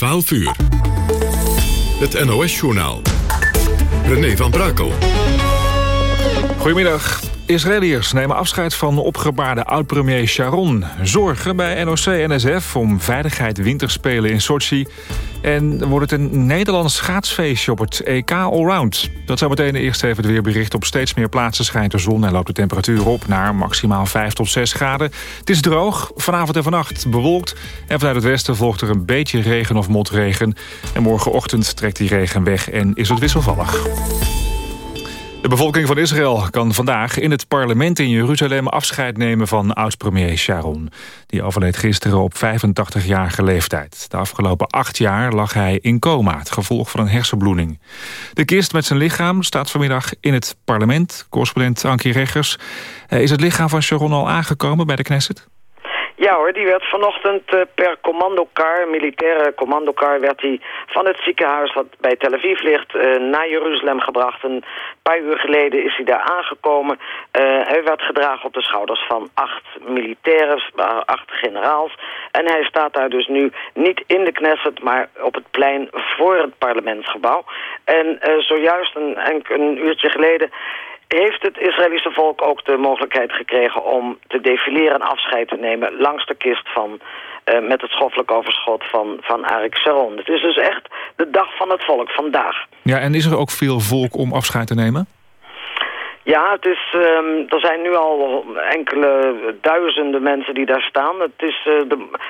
12 uur. Het NOS-journaal. René van Brakel. Goedemiddag. Israëliërs nemen afscheid van opgebaarde oud-premier Sharon. Zorgen bij NOC-NSF om veiligheid winterspelen in Sochi. En wordt het een Nederlands schaatsfeestje op het EK Allround. Dat zou meteen eerst even het weerbericht. Op steeds meer plaatsen schijnt de zon en loopt de temperatuur op naar maximaal 5 tot 6 graden. Het is droog, vanavond en vannacht bewolkt. En vanuit het westen volgt er een beetje regen of motregen. En morgenochtend trekt die regen weg en is het wisselvallig. De bevolking van Israël kan vandaag in het parlement in Jeruzalem afscheid nemen van oud-premier Sharon. Die overleed gisteren op 85-jarige leeftijd. De afgelopen acht jaar lag hij in coma, het gevolg van een hersenbloeding. De kist met zijn lichaam staat vanmiddag in het parlement. Correspondent Ankie Reggers. Eh, is het lichaam van Sharon al aangekomen bij de Knesset? Ja hoor, die werd vanochtend uh, per commandokar, militaire commandokar... werd hij van het ziekenhuis wat bij Tel Aviv ligt uh, naar Jeruzalem gebracht. Een paar uur geleden is hij daar aangekomen. Uh, hij werd gedragen op de schouders van acht militairen, acht generaals. En hij staat daar dus nu niet in de Knesset, maar op het plein voor het parlementsgebouw. En zojuist een, een uurtje geleden heeft het Israëlische volk ook de mogelijkheid gekregen om te defileren en afscheid te nemen langs de kist van, uh, met het schoffelijk overschot van, van Arik Sharon. Het is dus echt de dag van het volk vandaag. Ja, en is er ook veel volk om afscheid te nemen? Ja, het is, um, er zijn nu al enkele duizenden mensen die daar staan. Het is, uh,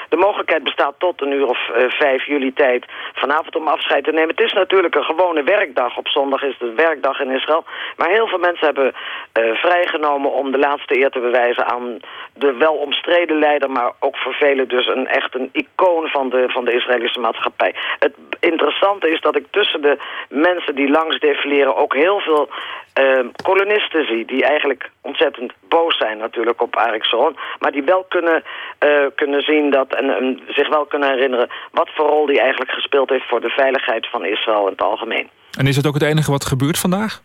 de, mogelijkheid bestaat tot een uur of uh, vijf juli tijd vanavond om afscheid te nemen. Het is natuurlijk een gewone werkdag. Op zondag is het werkdag in Israël. Maar heel veel mensen hebben uh, vrijgenomen om de laatste eer te bewijzen aan de wel omstreden leider, maar ook voor velen dus een echt een icoon van de, van de Israëlische maatschappij. Het interessante is dat ik tussen de mensen die langs defileren ook heel veel uh, kolonisten zie... die eigenlijk ontzettend boos zijn natuurlijk op Arik Sharon... maar die wel kunnen, uh, kunnen zien dat en zich wel kunnen herinneren... wat voor rol die eigenlijk gespeeld heeft voor de veiligheid van Israël in het algemeen. En is het ook het enige wat gebeurt vandaag?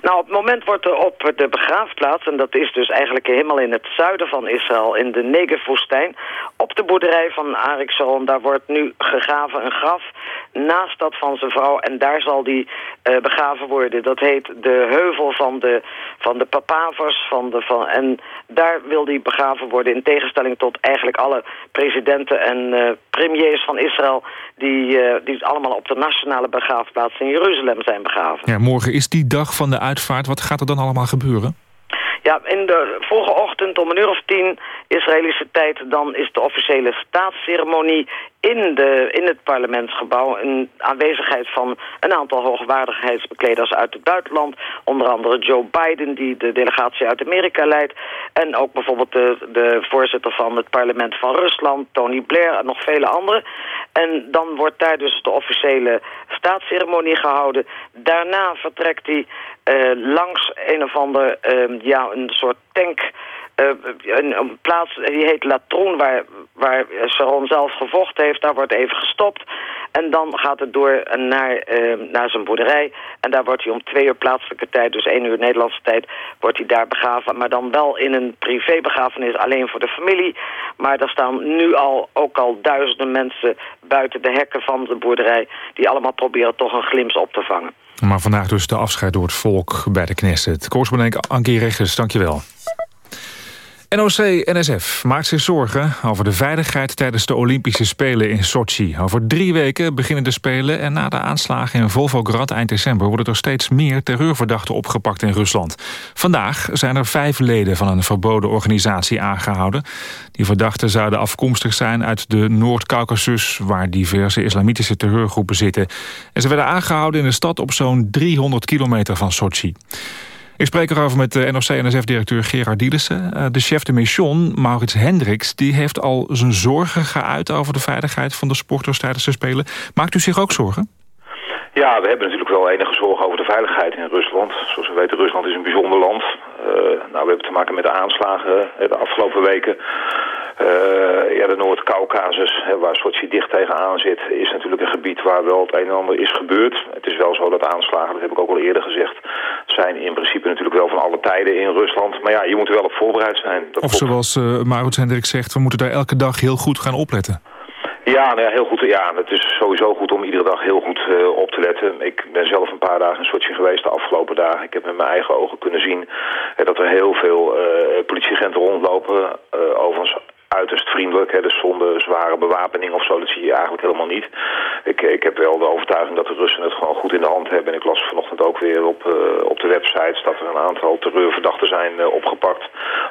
Nou, op het moment wordt er op de begraafplaats... en dat is dus eigenlijk helemaal in het zuiden van Israël... in de Negev-woestijn, op de boerderij van Arik Sharon... daar wordt nu gegraven een graf naast dat van zijn vrouw... en daar zal die uh, begraven worden. Dat heet de heuvel van de, van de papavers. Van de, van, en daar wil die begraven worden... in tegenstelling tot eigenlijk alle presidenten en uh, premiers van Israël... Die, uh, die allemaal op de nationale begraafplaats in Jeruzalem zijn begraven. Ja, morgen is die dag van de uitvaart. Wat gaat er dan allemaal gebeuren? Ja, in de vorige ochtend om een uur of tien Israëlische tijd... dan is de officiële staatsceremonie in, de, in het parlementsgebouw... in aanwezigheid van een aantal hoogwaardigheidsbekleders uit het buitenland. Onder andere Joe Biden, die de delegatie uit Amerika leidt. En ook bijvoorbeeld de, de voorzitter van het parlement van Rusland, Tony Blair... en nog vele anderen. En dan wordt daar dus de officiële staatsceremonie gehouden. Daarna vertrekt hij uh, langs een of ander, uh, ja, een soort tank... Uh, een, plaats, die heet Latroen, waar, waar Sharon zelf gevochten heeft. Daar wordt even gestopt. En dan gaat het door naar, uh, naar zijn boerderij. En daar wordt hij om twee uur plaatselijke tijd, dus één uur Nederlandse tijd, wordt hij daar begraven. Maar dan wel in een privébegrafenis alleen voor de familie. Maar er staan nu al ook al duizenden mensen buiten de hekken van de boerderij... die allemaal proberen toch een glimps op te vangen. Maar vandaag dus de afscheid door het volk bij de Knesset. Correspondent Ankie Reggers, dankjewel. NOC-NSF maakt zich zorgen over de veiligheid tijdens de Olympische Spelen in Sochi. Over drie weken beginnen de Spelen en na de aanslagen in Volgograd eind december... worden er steeds meer terreurverdachten opgepakt in Rusland. Vandaag zijn er vijf leden van een verboden organisatie aangehouden. Die verdachten zouden afkomstig zijn uit de Noord-Caucasus... waar diverse islamitische terreurgroepen zitten. En ze werden aangehouden in een stad op zo'n 300 kilometer van Sochi. Ik spreek erover met de NOC-NSF-directeur Gerard Dielissen. Uh, de chef de mission, Maurits Hendricks, die heeft al zijn zorgen geuit... over de veiligheid van de sporters tijdens de Spelen. Maakt u zich ook zorgen? Ja, we hebben natuurlijk wel enige zorgen over de veiligheid in Rusland. Zoals we weten, Rusland is een bijzonder land. Uh, nou, we hebben te maken met de aanslagen de afgelopen weken. Uh, ja, de Noord-Caucasus, waar Sochi dicht tegenaan zit, is natuurlijk een gebied waar wel het een en ander is gebeurd. Het is wel zo dat aanslagen, dat heb ik ook al eerder gezegd, zijn in principe natuurlijk wel van alle tijden in Rusland. Maar ja, je moet er wel op voorbereid zijn. Dat of zoals uh, Maurits Hendrik zegt, we moeten daar elke dag heel goed gaan opletten. Ja, nou ja, heel goed. Ja, het is sowieso goed om iedere dag heel goed uh, op te letten. Ik ben zelf een paar dagen in Sochi geweest de afgelopen dagen. Ik heb met mijn eigen ogen kunnen zien uh, dat er heel veel uh, politieagenten rondlopen. overigens uiterst vriendelijk. Hè, dus zonder zware bewapening of zo, dat zie je eigenlijk helemaal niet. Ik, ik heb wel de overtuiging dat de Russen het gewoon goed in de hand hebben. En ik las vanochtend ook weer op, uh, op de websites dat er een aantal terreurverdachten zijn uh, opgepakt.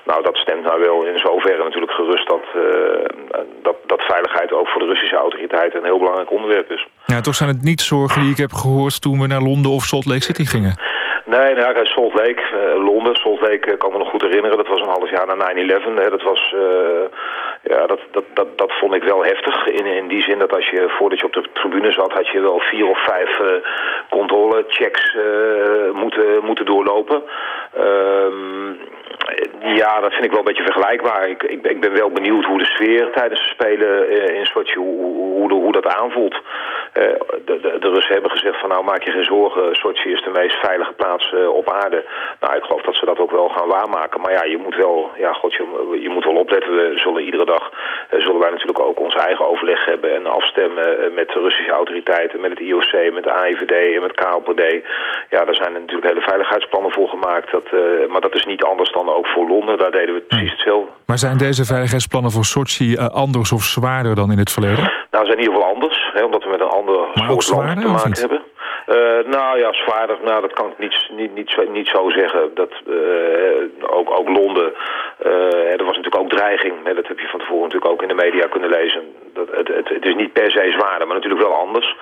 Nou, dat stemt nou wel in zoverre natuurlijk gerust dat, uh, dat, dat veiligheid ook voor de Russische autoriteiten een heel belangrijk onderwerp is. Ja, toch zijn het niet zorgen die ik heb gehoord toen we naar Londen of Salt Lake City gingen. Nee, nou, ja, Salt Lake, uh, Londen, Salt Lake uh, kan me nog goed herinneren. Dat was een half jaar na 9-11. Dat was, uh, ja, dat, dat, dat, dat vond ik wel heftig. In, in die zin dat als je, voordat je op de tribune zat, had je wel vier of vijf controlechecks moeten, moeten doorlopen. Ehm ja, dat vind ik wel een beetje vergelijkbaar. Ik, ik, ik, ben wel benieuwd hoe de sfeer tijdens de Spelen uh, in Sochi, hoe, hoe, hoe, dat aanvoelt. Uh, de, de, de, Russen hebben gezegd van nou maak je geen zorgen, Sochi is de meest veilige plaats uh, op aarde. Nou, ik geloof dat ze dat ook wel gaan waarmaken. Maar ja, je moet wel, ja, God, je, je moet wel opletten. We zullen iedere dag, zullen wij natuurlijk ook ons eigen overleg hebben en afstemmen met de Russische autoriteiten, met het IOC, met de AIVD en met KLPD. Ja, daar zijn natuurlijk hele veiligheidsplannen voor gemaakt. Dat, maar dat is niet anders dan ook voor Londen, daar deden we precies hetzelfde. Maar zijn deze veiligheidsplannen voor Sochi uh, anders of zwaarder dan in het verleden? Nou, ze zijn in ieder geval anders, hè, omdat we met een ander soort land te maken hebben. Uh, nou ja, zwaarder, nou, dat kan ik niet, niet, niet, zo, niet zo zeggen. Dat, uh, ook, ook Londen, uh, er was natuurlijk ook dreiging. Hè, dat heb je van tevoren natuurlijk ook in de media kunnen lezen. Dat, het, het, is niet per se zwaarder, maar natuurlijk wel anders.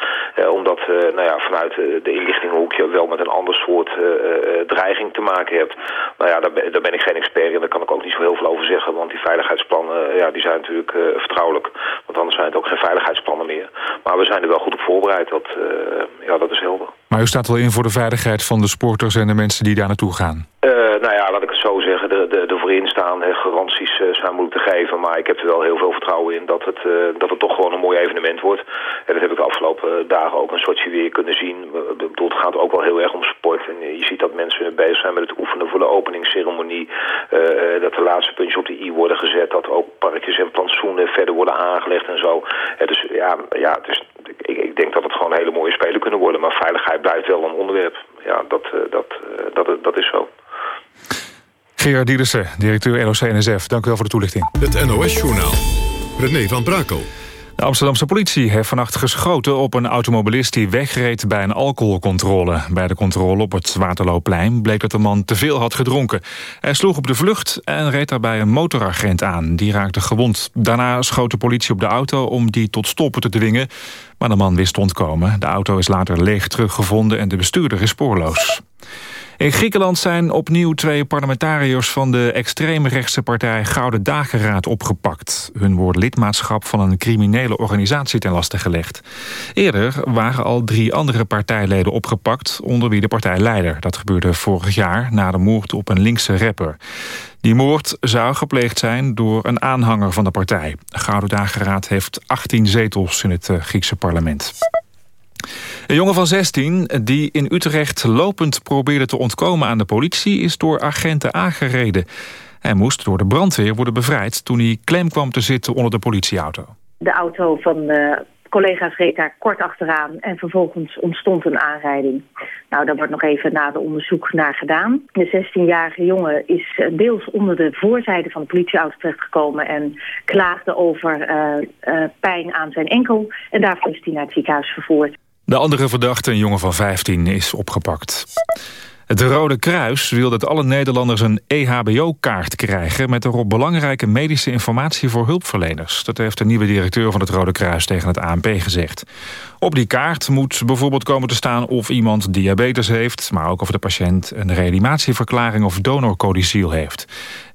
omdat nou ja, vanuit de inlichtingenhoek je wel met een ander soort dreiging te maken hebt. Nou ja, daar, daar ben ik geen expert in, daar kan ik ook niet zo heel veel over zeggen. Want die veiligheidsplannen, ja, die zijn natuurlijk vertrouwelijk. Want anders zijn het ook geen veiligheidsplannen meer. Maar we zijn er wel goed op voorbereid. Dat, ja, dat is heel maar u staat wel in voor de veiligheid van de sporters en de mensen die daar naartoe gaan? Uh, nou ja, laat ik het zo zeggen. De, de, de voorin staan garanties uh, zijn moeilijk te geven. Maar ik heb er wel heel veel vertrouwen in dat het, uh, dat het toch gewoon een mooi evenement wordt. En dat heb ik de afgelopen dagen ook een soortje weer kunnen zien. Bedoel, het gaat ook wel heel erg om sport. En je ziet dat mensen bezig zijn met het oefenen voor de openingsceremonie. dat de laatste puntjes op de i worden gezet. Dat ook parkjes en plantsoenen verder worden aangelegd en zo. dus ja, ja is ik, ik, denk dat het gewoon hele mooie spelen kunnen worden. Maar veiligheid blijft wel een onderwerp. Ja, dat, dat, dat, dat is zo. Gerard Diedersen, directeur NOC-NSF. Dank u wel voor de toelichting. Het NOS-journaal. René van Brakel. De Amsterdamse politie heeft vannacht geschoten op een automobilist die wegreed bij een alcoholcontrole. Bij de controle op het Waterloopplein bleek dat de man te veel had gedronken. Hij sloeg op de vlucht en reed daarbij een motoragent aan. Die raakte gewond. Daarna schoot de politie op de auto om die tot stoppen te dwingen. Maar de man wist te ontkomen. De auto is later leeg teruggevonden en de bestuurder is spoorloos. In Griekenland zijn opnieuw twee parlementariërs van de extreemrechtse partij Gouden Dageraad opgepakt. Hun worden lidmaatschap van een criminele organisatie ten laste gelegd. Eerder waren al drie andere partijleden opgepakt, onder wie de partijleider. Dat gebeurde vorig jaar na de moord op een linkse rapper. Die moord zou gepleegd zijn door een aanhanger van de partij. Gouden Dageraad heeft 18 zetels in het eh, Griekse parlement. Een jongen van 16 die in Utrecht lopend probeerde te ontkomen aan de politie... is door agenten aangereden. Hij moest door de brandweer worden bevrijd... toen hij klem kwam te zitten onder de politieauto. De auto van de collega's reed daar kort achteraan... en vervolgens ontstond een aanrijding. Nou, daar wordt nog even na de onderzoek naar gedaan. De 16-jarige jongen is deels onder de voorzijde van de politieauto terechtgekomen... en klaagde over uh, pijn aan zijn enkel. En daarvoor is hij naar het ziekenhuis vervoerd. De andere verdachte, een jongen van 15, is opgepakt. Het Rode Kruis wil dat alle Nederlanders een EHBO-kaart krijgen... met erop belangrijke medische informatie voor hulpverleners. Dat heeft de nieuwe directeur van het Rode Kruis tegen het ANP gezegd. Op die kaart moet bijvoorbeeld komen te staan of iemand diabetes heeft... maar ook of de patiënt een reanimatieverklaring of donorcodiciel heeft.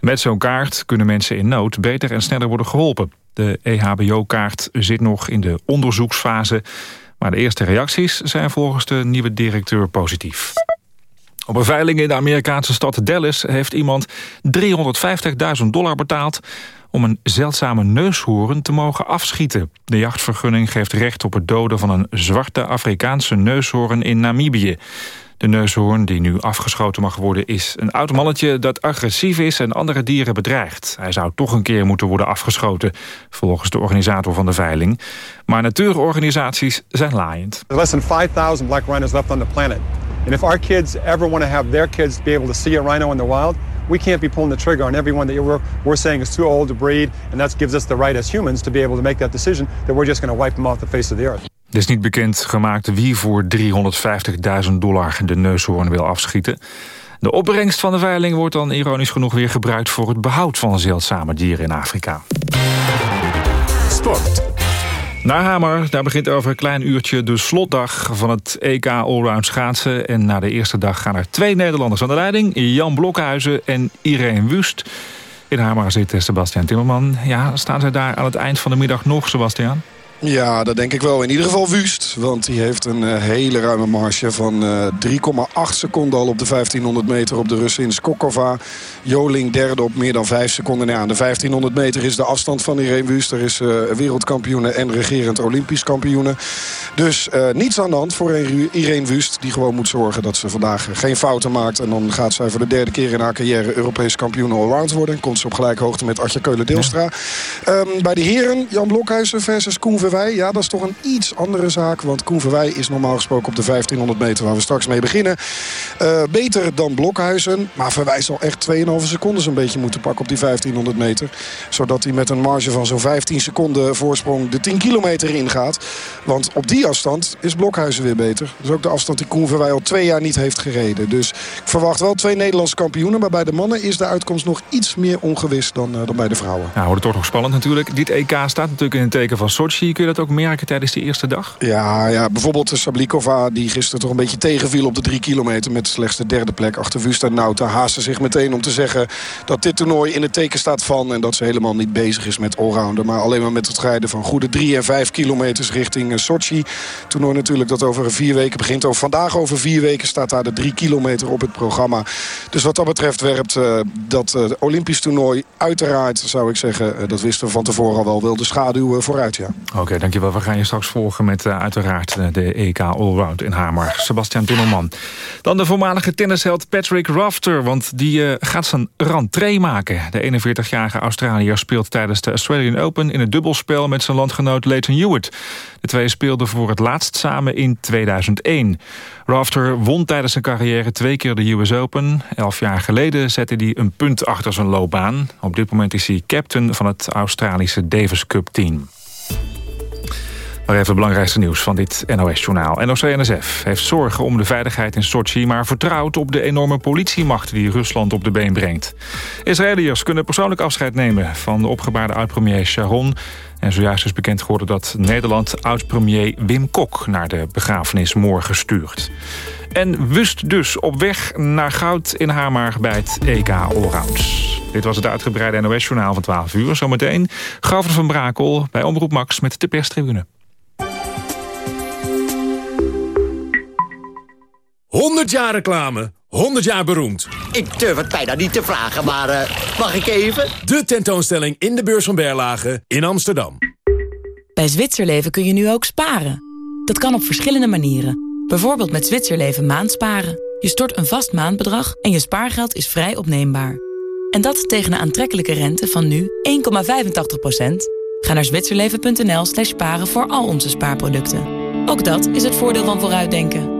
Met zo'n kaart kunnen mensen in nood beter en sneller worden geholpen. De EHBO-kaart zit nog in de onderzoeksfase... Maar de eerste reacties zijn volgens de nieuwe directeur positief. Op een veiling in de Amerikaanse stad Dallas heeft iemand 350.000 dollar betaald om een zeldzame neushoorn te mogen afschieten. De jachtvergunning geeft recht op het doden van een zwarte Afrikaanse neushoorn in Namibië. De neushoorn, die nu afgeschoten mag worden, is een oud mannetje dat agressief is en andere dieren bedreigt. Hij zou toch een keer moeten worden afgeschoten, volgens de organisator van de veiling. Maar natuurorganisaties zijn laaiend. There's less than 5000 black rhinos left on the planet. And if our kids ever want to have their kids be able to see a rhino in the wild, we can't be pulling the trigger on everyone that we're, we're saying is too old to breed. And that gives us the right as humans to be able to make that decision that we're just going to wipe them off the face of the earth. Het is niet bekend gemaakt wie voor 350.000 dollar de neushoorn wil afschieten. De opbrengst van de veiling wordt dan ironisch genoeg weer gebruikt... voor het behoud van zeldzame dieren in Afrika. Sport. Naar Hamer, daar begint over een klein uurtje de slotdag van het EK Allround schaatsen. En na de eerste dag gaan er twee Nederlanders aan de leiding. Jan Blokhuizen en Irene Wust. In Hamer zit Sebastian Timmerman. Ja, staan zij daar aan het eind van de middag nog, Sebastian? Ja, dat denk ik wel. In ieder geval Wust. Want die heeft een uh, hele ruime marge van uh, 3,8 seconden al op de 1500 meter op de Russen in Skokova. Joling derde op meer dan 5 seconden. Ja, aan de 1500 meter is de afstand van Irene Wust. Er is uh, wereldkampioene en regerend olympisch kampioene. Dus niets aan de hand voor Irene Wust. Die gewoon moet zorgen dat ze vandaag geen fouten maakt. En dan gaat zij voor de derde keer in haar carrière Europees kampioen allround worden. En komt ze op gelijke hoogte met Atja Keulen-Deelstra. Ja. Um, bij de heren Jan Blokhuizen versus Koen Verwij. Ja, dat is toch een iets andere zaak. Want Koen Verwij is normaal gesproken op de 1500 meter waar we straks mee beginnen. Uh, beter dan Blokhuizen. Maar Verwij zal echt 2,5 seconden zo'n beetje moeten pakken op die 1500 meter. Zodat hij met een marge van zo'n 15 seconden voorsprong de 10 kilometer ingaat. Want op die afstand is Blokhuizen weer beter. Dat is ook de afstand die Koen Verwij al twee jaar niet heeft gereden. Dus ik verwacht wel twee Nederlandse kampioenen. Maar bij de mannen is de uitkomst nog iets meer ongewis dan, uh, dan bij de vrouwen. Nou, wordt het toch nog spannend natuurlijk. Dit EK staat natuurlijk in het teken van Sochi. Kun je dat ook merken tijdens die eerste dag? Ja, ja bijvoorbeeld Sablikova die gisteren toch een beetje tegenviel op de drie kilometer... met slechts de derde plek achter Wust en Nauta. Haastte zich meteen om te zeggen dat dit toernooi in het teken staat van... en dat ze helemaal niet bezig is met allrounder... maar alleen maar met het rijden van goede drie en vijf kilometers richting Sochi. Toernooi natuurlijk dat over vier weken begint. Over vandaag over vier weken staat daar de drie kilometer op het programma. Dus wat dat betreft werpt uh, dat uh, Olympisch toernooi uiteraard, zou ik zeggen... Uh, dat wisten we van tevoren al wel, wil de schaduw vooruit, ja. Oké, okay, dankjewel. We gaan je straks volgen met uh, uiteraard de EK Allround in Hamer. Sebastian Timmerman. Dan de voormalige tennisheld Patrick Rafter, want die uh, gaat zijn rentree maken. De 41-jarige Australiër speelt tijdens de Australian Open in het dubbelspel met zijn landgenoot Leighton Hewitt. De twee speelden voor het laatst samen in 2001. Rafter won tijdens zijn carrière twee keer de US Open. Elf jaar geleden zette hij een punt achter zijn loopbaan. Op dit moment is hij captain van het Australische Davis Cup team. Maar even het belangrijkste nieuws van dit NOS-journaal. NOC-NSF heeft zorgen om de veiligheid in Sochi... maar vertrouwt op de enorme politiemacht die Rusland op de been brengt. Israëliërs kunnen persoonlijk afscheid nemen van de opgebaarde oud-premier Sharon... En zojuist is bekend geworden dat Nederland oud-premier Wim Kok... naar de begrafenis morgen stuurt. En wust dus op weg naar goud in Hamar bij het EK Allround. Dit was het uitgebreide NOS-journaal van 12 uur. Zometeen Gavert van Brakel bij Omroep Max met de perstribune. 100 jaar reclame, 100 jaar beroemd. Ik durf het bijna niet te vragen, maar uh, mag ik even? De tentoonstelling in de beurs van Berlage in Amsterdam. Bij Zwitserleven kun je nu ook sparen. Dat kan op verschillende manieren. Bijvoorbeeld met Zwitserleven maandsparen. Je stort een vast maandbedrag en je spaargeld is vrij opneembaar. En dat tegen een aantrekkelijke rente van nu 1,85%. Ga naar zwitserleven.nl slash sparen voor al onze spaarproducten. Ook dat is het voordeel van vooruitdenken.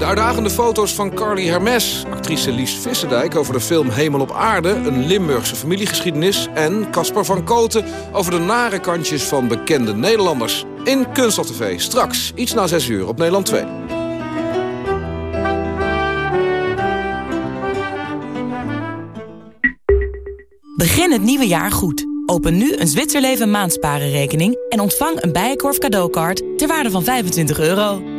De uitdagende foto's van Carly Hermes, actrice Lies Visserdijk... over de film Hemel op Aarde, een Limburgse familiegeschiedenis... en Caspar van Koten over de nare kantjes van bekende Nederlanders. In Kunststof TV, straks, iets na 6 uur op Nederland 2. Begin het nieuwe jaar goed. Open nu een Zwitserleven maandsparenrekening... en ontvang een Bijenkorf cadeaukaart ter waarde van 25 euro.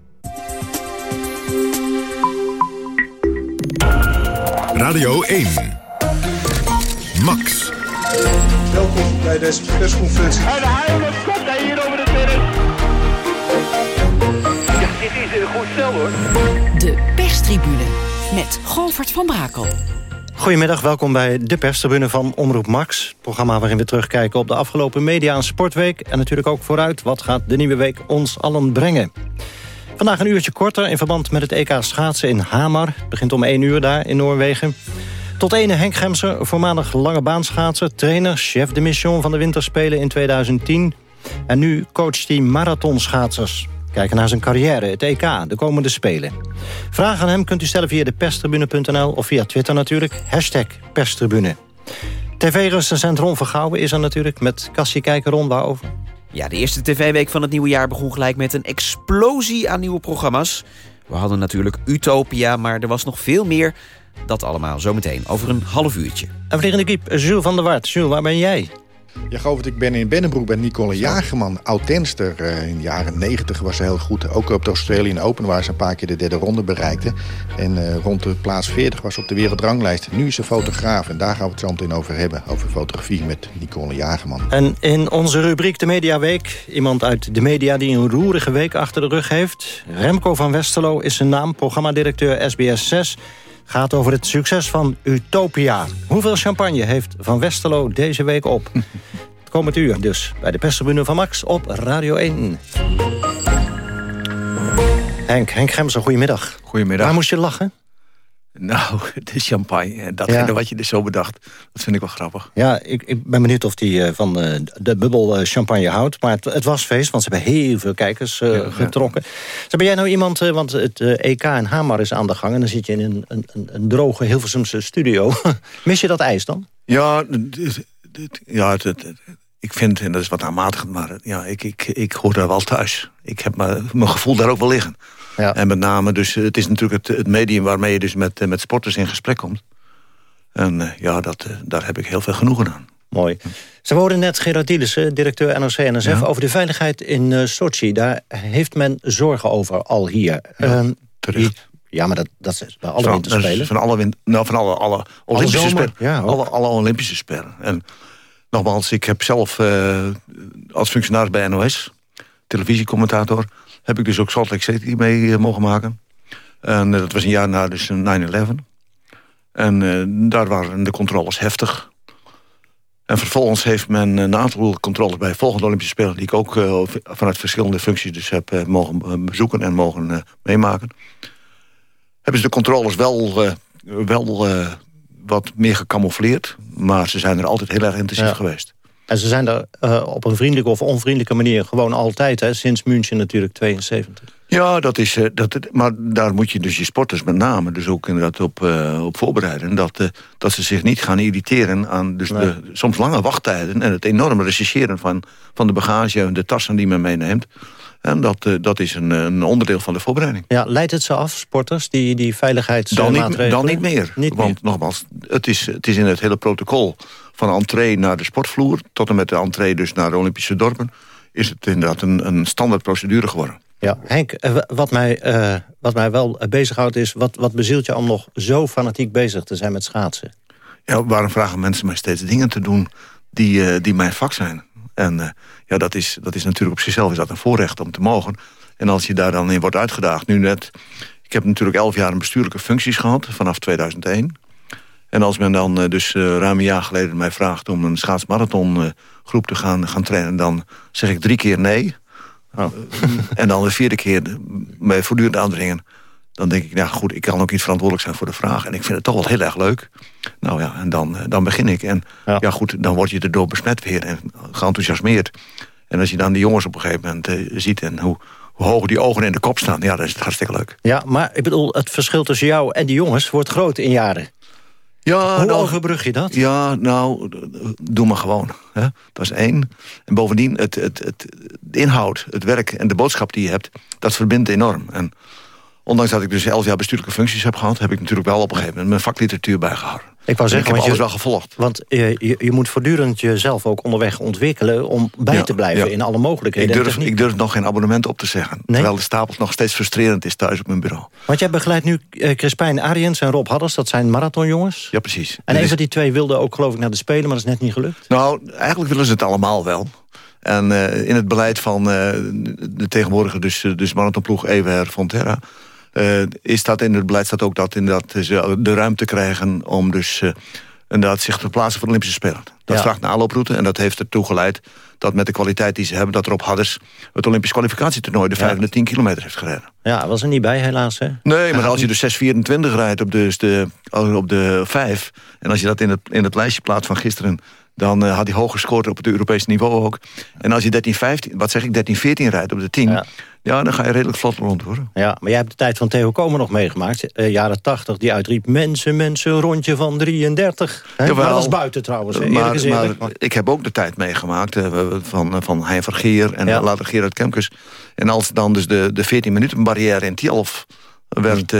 Radio 1. Max. Welkom bij deze persconferentie. En de Haarlem komt hij hier over de terrein. Ja, dit is een goed stel hoor. De perstribune met Govert van Brakel. Goedemiddag, welkom bij de perstribune van Omroep Max. Het programma waarin we terugkijken op de afgelopen media- en sportweek. En natuurlijk ook vooruit, wat gaat de nieuwe week ons allen brengen. Vandaag een uurtje korter in verband met het EK schaatsen in Hamar. Het begint om 1 uur daar in Noorwegen. Tot ene Henk Gemser, voormalig lange baanschaatser... trainer, chef de mission van de winterspelen in 2010. En nu coacht hij marathonschaatsers. Kijken naar zijn carrière, het EK, de komende Spelen. Vragen aan hem kunt u stellen via de perstribune.nl of via Twitter natuurlijk. Hashtag perstribune. TV-recensent Ron Vergouwen is er natuurlijk met Cassie Kijker Ron waarover. Ja, de eerste tv-week van het nieuwe jaar begon gelijk met een explosie aan nieuwe programma's. We hadden natuurlijk Utopia, maar er was nog veel meer. Dat allemaal zometeen, over een half uurtje. En vliegende kiep, Jules van der Wart. Jules, waar ben jij? Ja, Govert, ik ben in Bennenbroek bij Nicole Jagerman. Oud-tenster. Uh, in de jaren 90 was ze heel goed. Ook op de Australian Open waar ze een paar keer de derde ronde bereikte. En uh, rond de plaats 40 was ze op de wereldranglijst. Nu is ze fotograaf en daar gaan we het zo meteen over hebben. Over fotografie met Nicole Jagerman. En in onze rubriek de Mediaweek... iemand uit de media die een roerige week achter de rug heeft. Remco van Westerlo is zijn naam, programmadirecteur SBS 6 gaat over het succes van Utopia. Hoeveel champagne heeft Van Westerlo deze week op? Het komend uur dus bij de perstribune van Max op Radio 1. Henk, Henk Gemser, goedemiddag. Goedemiddag. Waar moest je lachen? Nou, de champagne. En datgene ja. wat je er zo bedacht. Dat vind ik wel grappig. Ja, ik, ik ben benieuwd of hij uh, van uh, de bubbel uh, champagne houdt. Maar het, het, was feest, want ze hebben heel veel kijkers ja, getrokken. Ja. ben jij nou iemand, want het EK in Hamar is aan de gang... en dan zit je in een, een, een droge Hilversumse studio. Mis je dat ijs dan? Ja, ja het, het, ik vind, en dat is wat aanmatigend... maar ja, ik, ik, ik hoor daar wel thuis. Ik heb mijn gevoel daar ook wel liggen. Ja. En met name, dus het is natuurlijk het, het medium waarmee je dus met, met sporters in gesprek komt. En uh, ja, dat, daar heb ik heel veel genoegen aan. Mooi. Ze hoorden net Gerard Dielissen, directeur NOC-NSF... Ja. over de veiligheid in Sochi. Daar heeft men zorgen over al hier. Ja, terecht. Ja, maar dat, dat is bij alle winterspelen. Van alle, win, nou, van alle, alle Olympische spelen. Ja, alle, alle Olympische spelen. En nogmaals, ik heb zelf als functionaris bij NOS... televisiecommentator heb ik dus ook Salt Lake City mee uh, mogen maken. En uh, dat was een jaar na dus 9-11. En uh, daar waren de controles heftig. En vervolgens heeft men een aantal controles bij volgende Olympische Spelen... die ik ook vanuit verschillende functies dus heb mogen bezoeken en mogen meemaken. Hebben ze de controles wel, wel wat meer gecamoufleerd. Maar ze zijn er altijd heel erg intensief ja. geweest. En ze zijn er uh, op een vriendelijke of onvriendelijke manier gewoon altijd, hè, sinds München natuurlijk 72. Ja, dat is, uh, dat, maar daar moet je dus je sporters met name dus ook inderdaad op, uh, op voorbereiden. Dat, dat ze zich niet gaan irriteren aan dus nee. de soms lange wachttijden... en het enorme rechercheren van, van de bagage en de tassen die men meeneemt. En dat, dat is een, een onderdeel van de voorbereiding. Ja, leidt het ze af, sporters, die, die veiligheidsmaatregelen? Dan niet, dan niet meer. Niet want meer. nogmaals, het is, het is in het hele protocol van entree naar de sportvloer... tot en met de entree dus naar de Olympische dorpen... is het inderdaad een, een standaard procedure geworden. Ja, Henk, wat mij, uh, wat mij wel bezighoudt is... Wat, wat bezielt je om nog zo fanatiek bezig te zijn met schaatsen? Ja, waarom vragen mensen mij steeds dingen te doen die, uh, die mijn vak zijn? En uh, ja, dat is, dat is natuurlijk op zichzelf is dat een voorrecht om te mogen. En als je daar dan in wordt uitgedaagd... Nu net, ik heb natuurlijk elf jaar een bestuurlijke functies gehad... vanaf 2001... En als men dan uh, dus uh, ruim een jaar geleden mij vraagt... om een schaatsmarathon uh, groep te gaan, gaan trainen... dan zeg ik drie keer nee. Oh. en dan de vierde keer mij voortdurend aandringen. Dan denk ik, nou goed, ik kan ook niet verantwoordelijk zijn voor de vraag. En ik vind het toch wel heel erg leuk. Nou ja, en dan, dan begin ik. En ja. ja goed, dan word je erdoor besmet weer en geenthousiasmeerd. En als je dan die jongens op een gegeven moment ziet... en hoe, hoe hoog die ogen in de kop staan, ja, dat is hartstikke leuk. Ja, maar ik bedoel, het verschil tussen jou en die jongens wordt groot in jaren. Ja, Hoe nou, overbrug je dat? Ja, nou, doe maar gewoon. Hè? Dat is één. En bovendien, het, het, het, de inhoud, het werk en de boodschap die je hebt... dat verbindt enorm. En ondanks dat ik dus elf jaar bestuurlijke functies heb gehad... heb ik natuurlijk wel op een gegeven moment mijn vakliteratuur bijgehouden. Ik wou zeggen, ik heb alles je, wel gevolgd. Want je, je, je moet voortdurend jezelf ook onderweg ontwikkelen... om bij Ja, te blijven ja. in alle mogelijkheden. Ik durf, ik durf nog geen abonnement op te zeggen. Nee? Terwijl de stapel nog steeds frustrerend is thuis op mijn bureau. Want jij begeleidt nu eh, Crispijn Ariens en Rob Hadders. Dat zijn marathonjongens. Ja, precies. En een van die twee wilde ook geloof ik naar de Spelen... maar dat is net niet gelukt. Nou, eigenlijk willen ze het allemaal wel. En eh, in het beleid van eh, de tegenwoordige dus, eh, dus marathonploeg Ewer Fonterra... eh, is dat in het beleid staat ook dat inderdaad ze de ruimte krijgen... om dus eh, inderdaad zich te plaatsen voor de Olympische Spelen. Dat Ja. vraagt een aanlooproute en dat heeft ertoe geleid... dat met de kwaliteit die ze hebben... dat Rob Hadders het Olympisch kwalificatietoernooi... de 5 en de 10 kilometer heeft gereden. Ja, was er niet bij helaas, hè? Nee, maar als je dus 6.24 rijdt op, dus de, op de 5... en als je dat in het, in het lijstje plaatst van gisteren... dan eh, had hij hoog gescoord op het Europese niveau ook. En als je 13, 15, wat zeg ik, 13, 14 rijdt op de 10... Ja. Dan ga je redelijk vlot rond worden. Ja, maar jij hebt de tijd van Theo Komen nog meegemaakt. eh, jaren 80, die uitriep... mensen, mensen, rondje van 33. Hè? Jawel. Maar dat was buiten trouwens. hè? Maar, ik heb ook de tijd meegemaakt eh, van, van Hein Vergeer en Ja. later Gerard Kemkes. En als dan dus de, de 14 minuten barrière in Tialf werd, eh,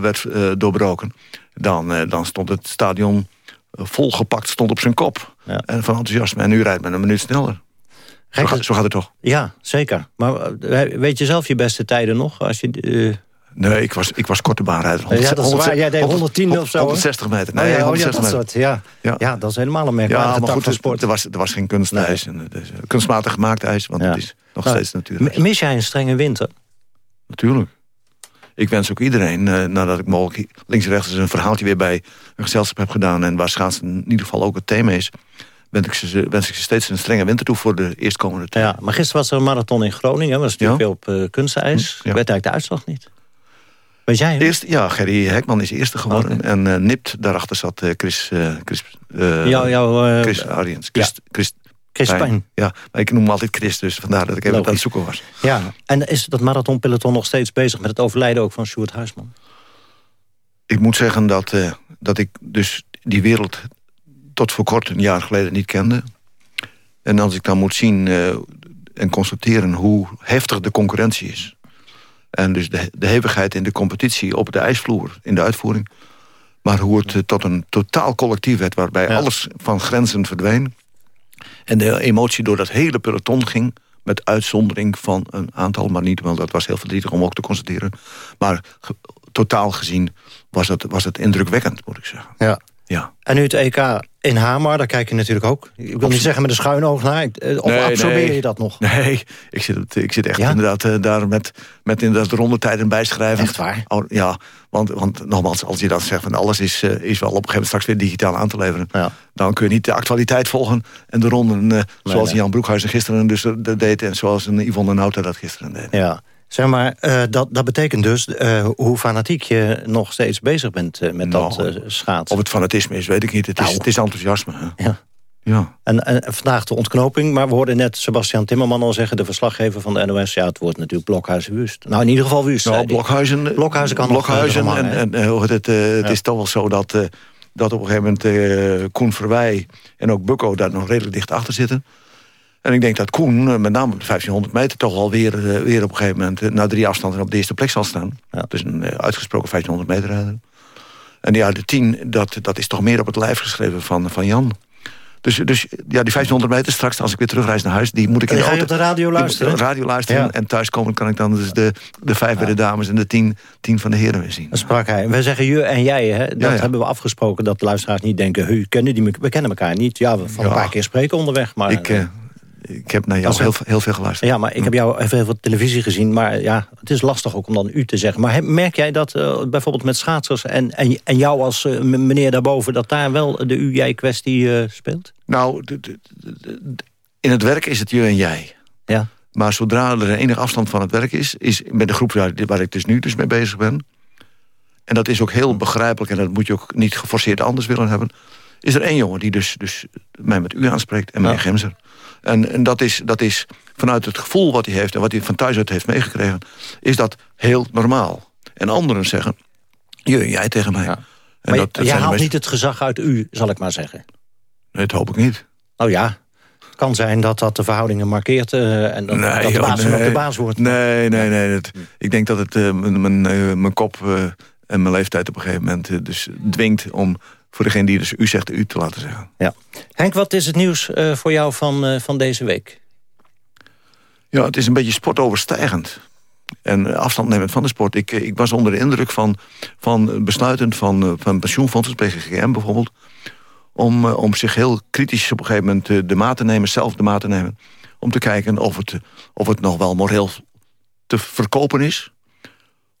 werd eh, doorbroken... Dan, eh, dan stond het stadion eh, volgepakt, stond op zijn kop. En van enthousiasme. En nu rijdt men een minuut sneller. Zo, gaat- is- zo gaat het toch? Ja, zeker. Maar eh, weet je zelf je beste tijden nog? Als je, eh, Nee, ik was, ik was korte baanrijder. Ja, dat is waar. Jij deed 110 of zo, hè? 160 meter. Oh Nee, ja, oh ja, 160 dat meter. soort, ja. Ja. Ja, dat is helemaal een merkwaardige Ja, maar goed, sport. er was, er was geen kunstijs. Kunstmatig gemaakt ijs, want het is nog Nou, steeds natuurlijk. Mis jij een strenge winter? Natuurlijk. Ik wens ook iedereen, eh, nadat ik mogelijk links en rechts een verhaaltje weer bij een gezelschap heb gedaan... en waar schaatsen in ieder geval ook het thema is... wens ik ze, wens ik ze steeds een strenge winter toe voor de eerstkomende tijd. Ja, maar gisteren was er een marathon in Groningen. Was natuurlijk weer op eh, kunstijs. Ik weet eigenlijk de uitslag niet. Weet jij? Eerst, ja, Gerry Hekman is eerste geworden. En eh, nipt, daarachter zat eh, Chris... eh Chris Jou- jou, Chris Ariens. Chris, Chris, Chris Pijn. Ja, maar ik noem hem altijd Chris, dus vandaar dat ik even Logisch. aan het zoeken was. Ja, en is dat marathonpeloton nog steeds bezig met het overlijden ook van Sjoerd Huisman? Ik moet zeggen dat, dat ik dus die wereld tot voor kort een jaar geleden niet kende. En als ik dan moet zien eh, en constateren hoe heftig de concurrentie is... en dus de, de hevigheid in de competitie op de ijsvloer, in de uitvoering... maar hoe het eh, tot een totaal collectief werd... waarbij alles van grenzen verdween... en de emotie door dat hele peloton ging... met uitzondering van een aantal, maar niet... want dat was heel verdrietig om ook te constateren. Maar ge- totaal gezien was het, was het indrukwekkend, moet ik zeggen. Ja. Ja. En nu het EK in Hamar, daar kijk je natuurlijk ook. Ik wil niet zeggen met een schuin oog naar. eh, Of Nee, absorbeer nee. je dat nog? Nee, ik zit, ik zit echt Ja? inderdaad eh, daar met, met inderdaad de rondetijden bijschrijven. Echt waar? Oh, ja, want, want nogmaals, als je dan zegt van alles is, eh, is wel op een gegeven moment straks weer digitaal aan te leveren. Dan kun je niet de actualiteit volgen en de ronden zoals nee. Jan Broekhuizen gisteren dus dat deed en zoals een Yvonne Nauta dat gisteren deed. Ja. Zeg maar, eh, dat, dat betekent dus eh, hoe fanatiek je nog steeds bezig bent eh, met dat Nou, schaatsen. Of het fanatisme is, weet ik niet. Het is, Nou. het is enthousiasme. Hè? Ja. Ja. En, en vandaag de ontknoping, maar we hoorden net Sebastian Timmerman al zeggen... de verslaggever van de NOS, ja, het wordt natuurlijk Blokhuizen Wust. Nou, in ieder geval Wust. Nou. Blokhuizen, Blokhuizen kan Blokhuizen en, en, het, het is toch wel zo dat, dat op een gegeven moment eh, Koen Verwij en ook Bukko daar nog redelijk dicht achter zitten. En ik denk dat Koen, eh, met name op de 1500 meter, toch alweer weer, eh, weer op een gegeven moment eh, na drie afstanden op de eerste plek zal staan. Dus een uitgesproken 1500 meter rijder. En ja, de 10, dat, dat is toch meer op het lijf geschreven van, van Jan. Dus, dus ja, die 1500 meter straks, als ik weer terugreis naar huis... die moet ik in de ga je auto- op de radio luisteren? de radio luisteren. Ja. En thuiskomen kan ik dan dus de, de vijf bij de dames... en de tien, tien van de heren weer zien. Sprak hij. We zeggen je en jij, hè? dat Ja, ja. hebben we afgesproken... dat de luisteraars niet denken, "Hey, kennen die, we kennen elkaar niet. Ja, we van een Ja. paar keer spreken onderweg. Maar, Ik, ik heb naar jou heel, heel veel geluisterd. Ja, maar ik heb jou even heel veel televisie gezien. Maar ja, het is lastig ook om dan u te zeggen. Maar merk jij dat eh, bijvoorbeeld met schaatsers... en, en, en jou als eh, meneer daarboven... dat daar wel de u-jij-kwestie eh, speelt? Nou, in het werk is het je en jij. Ja. Maar zodra er een enige afstand van het werk is... is met de groep waar, waar ik dus nu dus mee bezig ben... en dat is ook heel begrijpelijk... en dat moet je ook niet geforceerd anders willen hebben... is er één jongen die dus, dus mij met u aanspreekt en meneer Gemser. En, en dat, is, dat is vanuit het gevoel wat hij heeft... en wat hij van thuis uit heeft meegekregen... is dat heel normaal. En anderen zeggen... je jij tegen mij. En Maar dat, de haalt meest- niet het gezag uit u, zal ik maar zeggen. Nee, dat hoop ik niet. Oh ja. kan zijn dat dat de verhoudingen markeert... Uh, en dat, nee, dat de baas nee, ook de baas wordt. Nee, nee, nee. Dat, ik denk dat het uh, mijn, mijn kop en mijn leeftijd op een gegeven moment... dus dwingt om voor degene die dus u zegt, u te laten zeggen. Ja. Henk, wat is het nieuws voor jou van, van deze week? Ja, het is een beetje sportoverstijgend. En afstand nemen van de sport. Ik, ik was onder de indruk van, van besluiten van, van pensioenfondsen, PGGM bijvoorbeeld... Om, om zich heel kritisch op een gegeven moment de maat te nemen, zelf de maat te nemen. Om te kijken of het, of het nog wel moreel te verkopen is.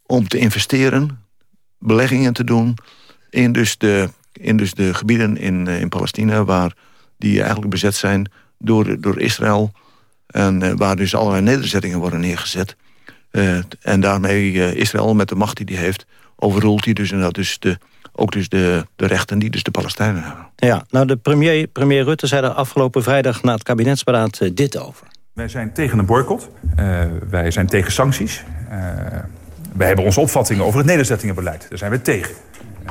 Om te investeren, beleggingen te doen in dus de, in dus de gebieden in, in Palestina... waar die eigenlijk bezet zijn door, door Israël... en uh, waar dus allerlei nederzettingen worden neergezet. Uh, en daarmee uh, Israël met de macht die hij heeft... overroelt hij dus, en dat dus de, ook dus de, de rechten die dus de Palestijnen hebben. Ja, nou de premier, premier Rutte zei er afgelopen vrijdag... na het kabinetsberaad dit over. Wij zijn tegen een boycott. wij zijn tegen sancties. wij hebben onze opvattingen over het nederzettingenbeleid. Daar zijn we tegen.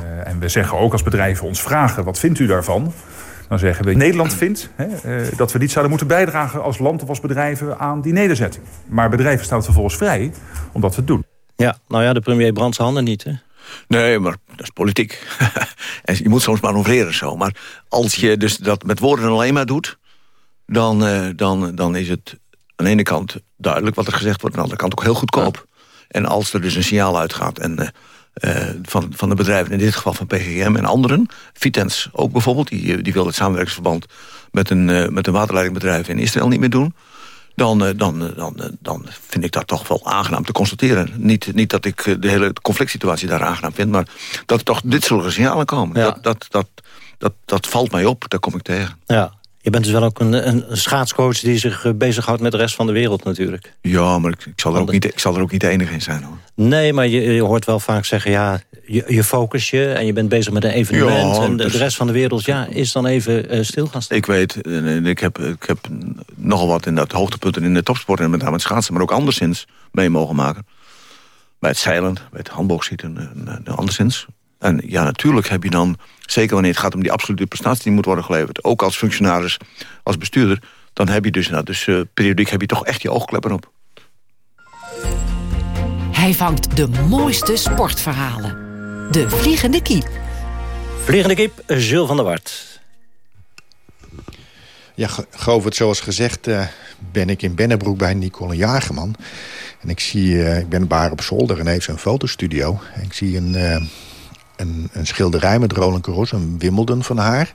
Uh, en we zeggen ook als bedrijven ons vragen, wat vindt u daarvan? Dan zeggen we, Nederland vindt hè, uh, dat we niet zouden moeten bijdragen als land of als bedrijven aan die nederzetting. Maar bedrijven staan het vervolgens vrij om dat te doen. Ja, nou ja, de premier brandt zijn handen niet, hè? Nee, maar dat is politiek. en je moet soms manoeuvreren zo. Maar als je dus dat met woorden alleen maar doet... dan, uh, dan, dan is het aan de ene kant duidelijk wat er gezegd wordt... aan de andere kant ook heel goedkoop. Ja. En als er dus een signaal uitgaat... en uh, van, van de bedrijven, in dit geval van PGM en anderen. Vitens ook bijvoorbeeld, die, die wil het samenwerkingsverband... met een, uh, met een waterleidingbedrijf in Israël niet meer doen... Dan, uh, dan, dan, dan vind ik dat toch wel aangenaam te constateren. Niet, niet dat ik de hele conflict situatie daar aangenaam vind... maar dat er toch dit soort signalen komen. Ja. Dat, dat, dat, dat, dat valt mij op, daar kom ik tegen. Ja, je bent dus wel ook een, een schaatscoach die zich bezighoudt met de rest van de wereld natuurlijk. Ja, maar ik, ik, zal, er ook niet, ik zal er ook niet de enige in zijn hoor. Nee, maar je, je hoort wel vaak zeggen, ja, je, je focus je en je bent bezig met een evenement. Ja, en de, dus, de, rest van de wereld ja, is dan even uh, stil gaan staan. Ik weet, en ik heb, ik heb nogal wat in dat hoogtepunten in de topsport... en met name het schaatsen, maar ook anderszins mee mogen maken. Bij het zeilen, bij het handboogschieten en, en anderszins. En ja, natuurlijk heb je dan, zeker wanneer het gaat om die absolute prestatie die moet worden geleverd, ook als functionaris, als bestuurder, dan heb je dus, nou, dus uh, periodiek heb je toch echt je oogkleppen op. Hij vangt de mooiste sportverhalen. De Vliegende Kiep. Vliegende Kiep, Jules van der Wart. Ja, Govert, zoals gezegd uh, ben ik in Bennebroek bij Nicole Jagerman. En ik zie, uh, ik ben baar op zolder en heeft een fotostudio. En ik zie een, uh, een, een, schilderij met Roland Garros, een Wimbledon van haar.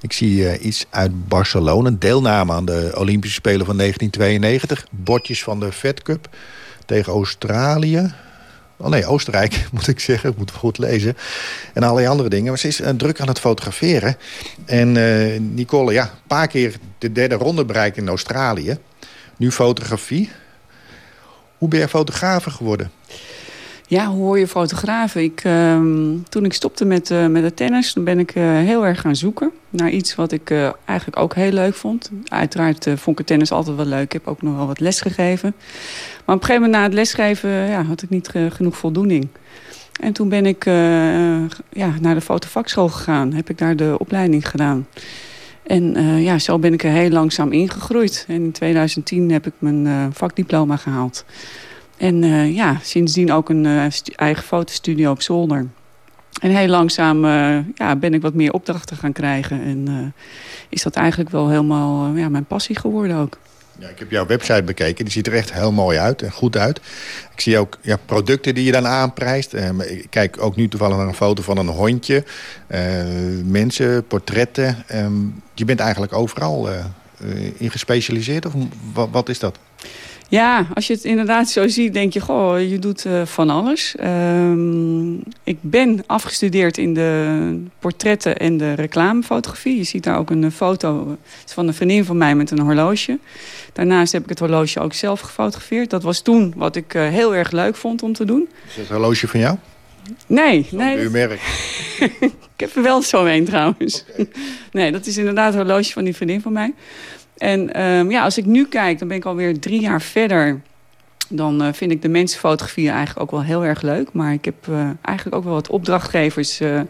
Ik zie iets uit Barcelona, deelname aan de Olympische Spelen van 1992. Bordjes van de Fed Cup tegen Australië. Oh nee, Oostenrijk moet ik zeggen. Ik moet goed lezen. En allerlei andere dingen. Maar ze is uh, druk aan het fotograferen. En uh, Nicole, ja, een paar keer de derde ronde bereikt in Australië. Nu fotografie. Hoe ben je fotograaf geworden? Ja, hoe hoor je fotografen? Ik, uh, toen ik stopte met, uh, met het tennis, ben ik uh, heel erg gaan zoeken naar iets wat ik uh, eigenlijk ook heel leuk vond. Uiteraard vond ik tennis altijd wel leuk. Ik heb ook nog wel wat les gegeven. Maar op een gegeven moment na het lesgeven ja, had ik niet genoeg voldoening. En toen ben ik ja, naar de fotovakschool gegaan. Heb ik daar de opleiding gedaan. En ja, zo ben ik er heel langzaam ingegroeid. En in 2010 heb ik mijn vakdiploma gehaald. En uh, ja, sindsdien ook een uh, eigen fotostudio op zolder. En heel langzaam uh, ja, ben ik wat meer opdrachten gaan krijgen. En is dat eigenlijk wel helemaal ja, mijn passie geworden ook. Ja, ik heb jouw website bekeken. Die ziet er echt heel mooi uit en goed uit. Ik zie ook ja, producten die je dan aanprijst. ik kijk ook nu toevallig naar een foto van een hondje. mensen, portretten. Ehm, je bent eigenlijk overal in gespecialiseerd? Of wat is dat? Ja, als je het inderdaad zo ziet, denk je, goh, je doet uh, van alles. Um, ik ben afgestudeerd in de portretten en de reclamefotografie. Je ziet daar ook een foto van een vriendin van mij met een horloge. Daarnaast heb ik het horloge ook zelf gefotografeerd. Dat was toen wat ik uh, heel erg leuk vond om te doen. Is het horloge van jou? Nee. nee uw merk? ik heb er wel zo een trouwens. Okay. nee, dat is inderdaad een horloge van die vriendin van mij. En um, ja, als ik nu kijk, dan ben ik alweer drie jaar verder. Dan uh, vind ik de mensenfotografie eigenlijk ook wel heel erg leuk. Maar ik heb uh, eigenlijk ook wel wat opdrachtgevers. Uh,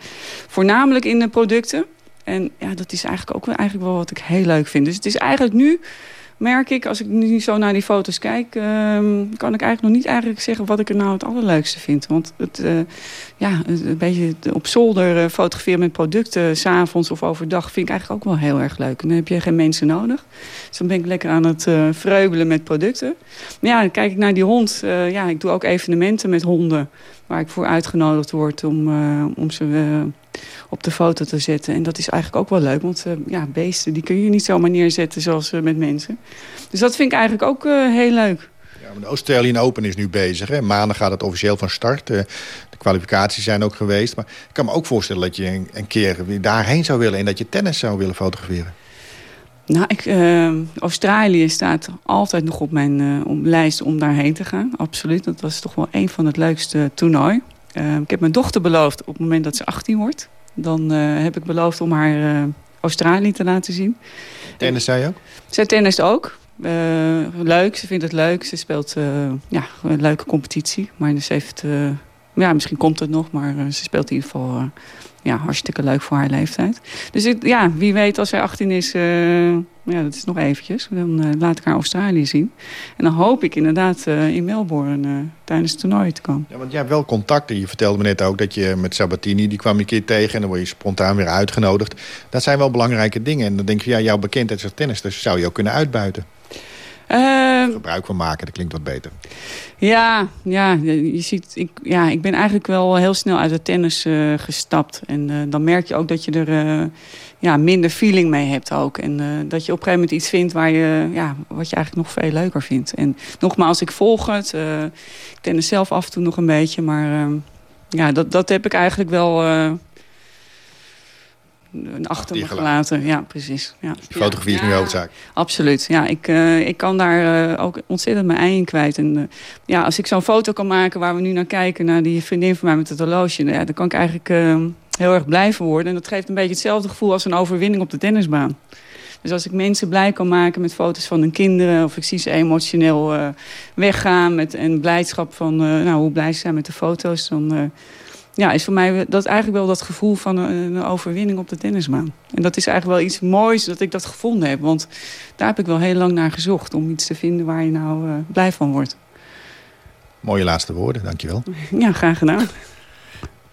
voornamelijk in de producten. En ja, dat is eigenlijk ook wel, eigenlijk wel wat ik heel leuk vind. Dus het is eigenlijk nu merk ik, als ik nu zo naar die foto's kijk... Ehm, kan ik eigenlijk nog niet eigenlijk zeggen wat ik er nou het allerleukste vind. Want het, uh, ja, een beetje op zolder uh, fotograferen met producten... s'avonds of overdag vind ik eigenlijk ook wel heel erg leuk. En dan heb je geen mensen nodig. Dus dan ben ik lekker aan het uh, vreubelen met producten. Maar ja, dan kijk ik naar die hond. ja, ik doe ook evenementen met honden... waar ik voor uitgenodigd word om, om ze op de foto te zetten. En dat is eigenlijk ook wel leuk, want uh, ja, beesten die kun je niet zomaar neerzetten zoals uh, met mensen. Dus dat vind ik eigenlijk ook uh, heel leuk. Ja, de Australian Open is nu bezig. Hè? Maandag gaat het officieel van start. de kwalificaties zijn ook geweest. Maar ik kan me ook voorstellen dat je een, een keer daarheen zou willen... en dat je tennis zou willen fotograferen. Nou, ik, Australië staat altijd nog op mijn lijst om daarheen te gaan. Absoluut. Dat was toch wel een van het leukste toernooi. Ik heb mijn dochter beloofd op het moment dat ze 18 wordt dan uh, heb ik beloofd om haar uh, Australië te laten zien. Tennis zei je ook? Zij tennist ook. Uh, leuk, ze vindt het leuk. Ze speelt ja, een leuke competitie. Maar ze heeft, ja, misschien komt het nog, maar ze speelt in ieder geval ja, hartstikke leuk voor haar leeftijd. Dus ik, ja, wie weet als zij 18 is, uh, ja, dat is nog eventjes. Dan uh, laat ik haar Australië zien. En dan hoop ik inderdaad uh, in Melbourne tijdens het toernooi te komen. Ja, want jij hebt wel contacten. Je vertelde me net ook dat je met Sabatini, die kwam een keer tegen... en dan word je spontaan weer uitgenodigd. Dat zijn wel belangrijke dingen. En dan denk je, ja, jouw bekendheid als tennis, dus zou je ook kunnen uitbuiten. Uh, gebruik van maken, dat klinkt wat beter. Ja, ja, je ziet, ik, ja, ik ben eigenlijk wel heel snel uit het tennis uh, gestapt. En uh, dan merk je ook dat je er ja, minder feeling mee hebt ook. En dat je op een gegeven moment iets vindt waar je, ja, wat je eigenlijk nog veel leuker vindt. En nogmaals, ik volg het. ik tennis zelf af en toe nog een beetje. Maar ja, dat, dat heb ik eigenlijk wel achter me gelaten. Ja, precies. Ja. Dus fotografie is nu hoofdzaak. Absoluut. Ja, ik, uh, ik kan daar uh, ook ontzettend mijn ei in kwijt. En uh, ja, als ik zo'n foto kan maken waar we nu naar kijken... naar die vriendin van mij met het horloge... Ja, dan kan ik eigenlijk heel erg blijven worden. En dat geeft een beetje hetzelfde gevoel als een overwinning op de tennisbaan. Dus als ik mensen blij kan maken met foto's van hun kinderen... of ik zie ze emotioneel weggaan met een blijdschap van... nou, hoe blij ze zijn met de foto's... dan ja, is voor mij dat eigenlijk wel dat gevoel van een, overwinning op de tennisbaan. En dat is eigenlijk wel iets moois dat ik dat gevonden heb. Want daar heb ik wel heel lang naar gezocht. Om iets te vinden waar je nou uh, blij van wordt. Mooie laatste woorden, dankjewel. Ja, graag gedaan.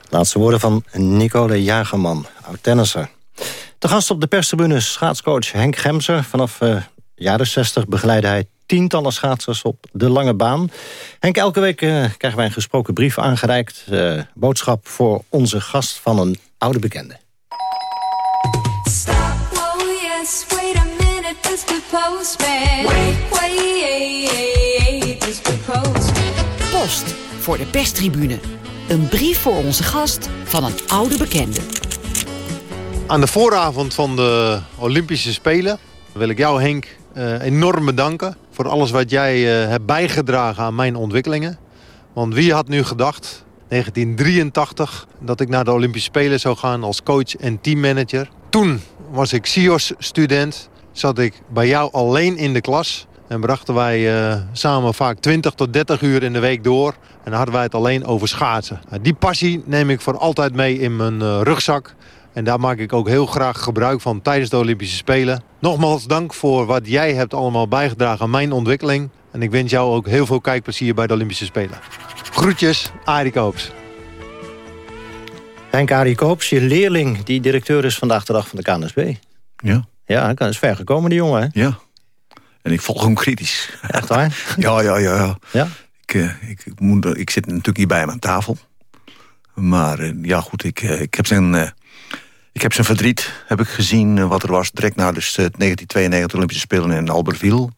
Laatste woorden van Nicole Jagerman, oud-tennisser. De gast op de perstribune schaatscoach Henk Gemser. Vanaf uh, jaren 60 begeleidde hij tientallen schaatsers op de lange baan. Henk, elke week uh, krijgen wij een gesproken brief aangereikt. Uh, boodschap voor onze gast van een oude bekende. Post voor de perstribune. Een brief voor onze gast van een oude bekende. Aan de vooravond van de Olympische Spelen wil ik jou, Henk, uh, enorm bedanken voor alles wat jij uh, hebt bijgedragen aan mijn ontwikkelingen. Want wie had nu gedacht, 1983, dat ik naar de Olympische Spelen zou gaan als coach en teammanager. Toen was ik CIOS-student, zat ik bij jou alleen in de klas... En brachten wij uh, samen vaak 20 tot 30 uur in de week door. En hadden wij het alleen over schaatsen. die passie neem ik voor altijd mee in mijn rugzak. En daar maak ik ook heel graag gebruik van tijdens de Olympische Spelen. Nogmaals dank voor wat jij hebt allemaal bijgedragen aan mijn ontwikkeling. En ik wens jou ook heel veel kijkplezier bij de Olympische Spelen. Groetjes, Arie Koops. Henk Arie Koops, je leerling die directeur is vandaag de dag van de KNSB. Ja. Ja, hij is ver gekomen, die jongen. Hè? Ja. En ik volg hem kritisch. Echt waar? ja, ja, ja. ja. ja? Ik, ik, ik, moet, ik zit natuurlijk hier bij hem aan tafel. Maar uh, ja, goed, ik, uh, ik heb zijn ik heb zijn verdriet heb ik gezien eh, wat er was direct na dus, 1992 Olympische Spelen in Albertville.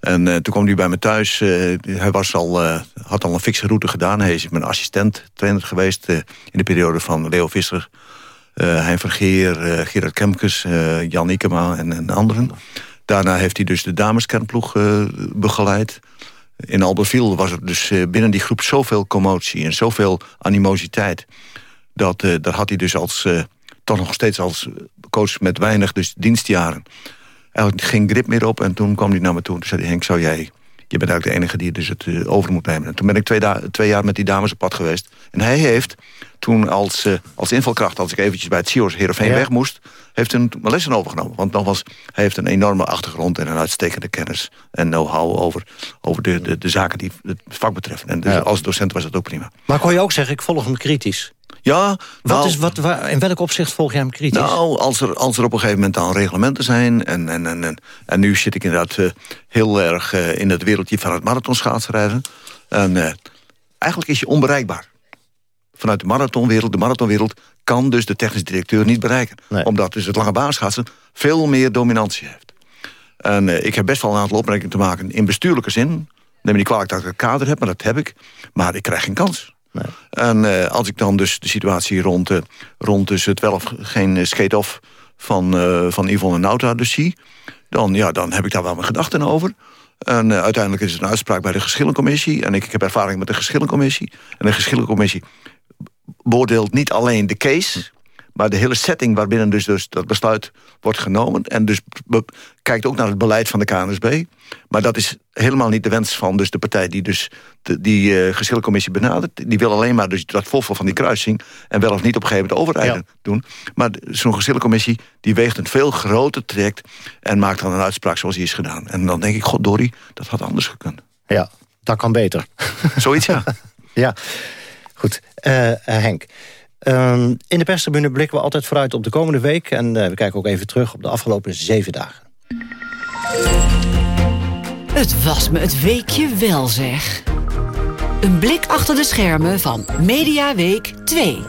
En uh, toen kwam hij bij me thuis. Hij was al, had al een fikse route gedaan. Hij is mijn assistent trainer geweest in de periode van Leo Visser, Hein Vergeer, Gerard Kemkes, Jan Ikema en, en, anderen. Daarna heeft hij dus de dameskernploeg begeleid. In Albertville was er dus binnen die groep zoveel commotie en zoveel animositeit. Dat, daar had hij dus als toch nog steeds als coach met weinig dus dienstjaren. Hij had geen grip meer op en toen kwam hij naar me toe en zei hij... Henk, zou jij je bent eigenlijk de enige die dus het eh, over moet nemen. En toen ben ik twee, twee, jaar met die dames op pad geweest. En hij heeft toen als, uh, als invalkracht, als ik eventjes bij het CIO's Heerenveen ja. weg moest... heeft een lessen overgenomen. Want nogmaals, hij heeft een enorme achtergrond... en een uitstekende kennis en know-how over, over de, de, de zaken die het vak betreffen. En dus ja. als docent was dat ook prima. Maar kon je ook zeggen, ik volg hem kritisch? Ja, wat is, wat, waar, in welk opzicht volg je hem kritisch? Nou, als er, als er op een gegeven moment dan reglementen zijn... en, en, en, en, en nu zit ik inderdaad uh, heel erg uh, in het wereldje van het marathonschaatsrijden. En uh, eigenlijk is je onbereikbaar. Vanuit de marathonwereld, de marathonwereld... kan dus de technisch directeur niet bereiken. Nee. Omdat dus het lange baanschaatsen veel meer dominantie heeft. En ik heb best wel een aantal opmerkingen te maken in bestuurlijke zin. Neem me niet kwalijk dat ik een kader heb, maar dat heb ik. Maar ik krijg geen kans. En uh, als ik dan dus de situatie rond, uh, rond dus het wel of geen skate-off van, uh, van Yvonne Nauta dus zie... Dan, ja, dan heb ik daar wel mijn gedachten over. En uiteindelijk is het een uitspraak bij de geschillencommissie. En ik, ik heb ervaring met de geschillencommissie. En de geschillencommissie beoordeelt niet alleen de case... Maar de hele setting waarbinnen dus, dus dat besluit wordt genomen... en dus kijkt ook naar het beleid van de KNSB. Maar dat is helemaal niet de wens van dus de partij die dus de, die uh, geschillencommissie benadert. Die wil alleen maar dus dat volgen van die kruising... en wel of niet op een gegeven moment overrijden ja. doen. Maar zo'n geschillencommissie die weegt een veel groter traject... en maakt dan een uitspraak zoals die is gedaan. En dan denk ik, god Dori, dat had anders gekund. Ja, dat kan beter. Zoiets, ja. ja, goed. Uh, uh, Henk... Um, in de perstribune blikken we altijd vooruit op de komende week... en uh, we kijken ook even terug op de afgelopen zeven dagen. Het was me het weekje wel, zeg. Een blik achter de schermen van Media Week 2.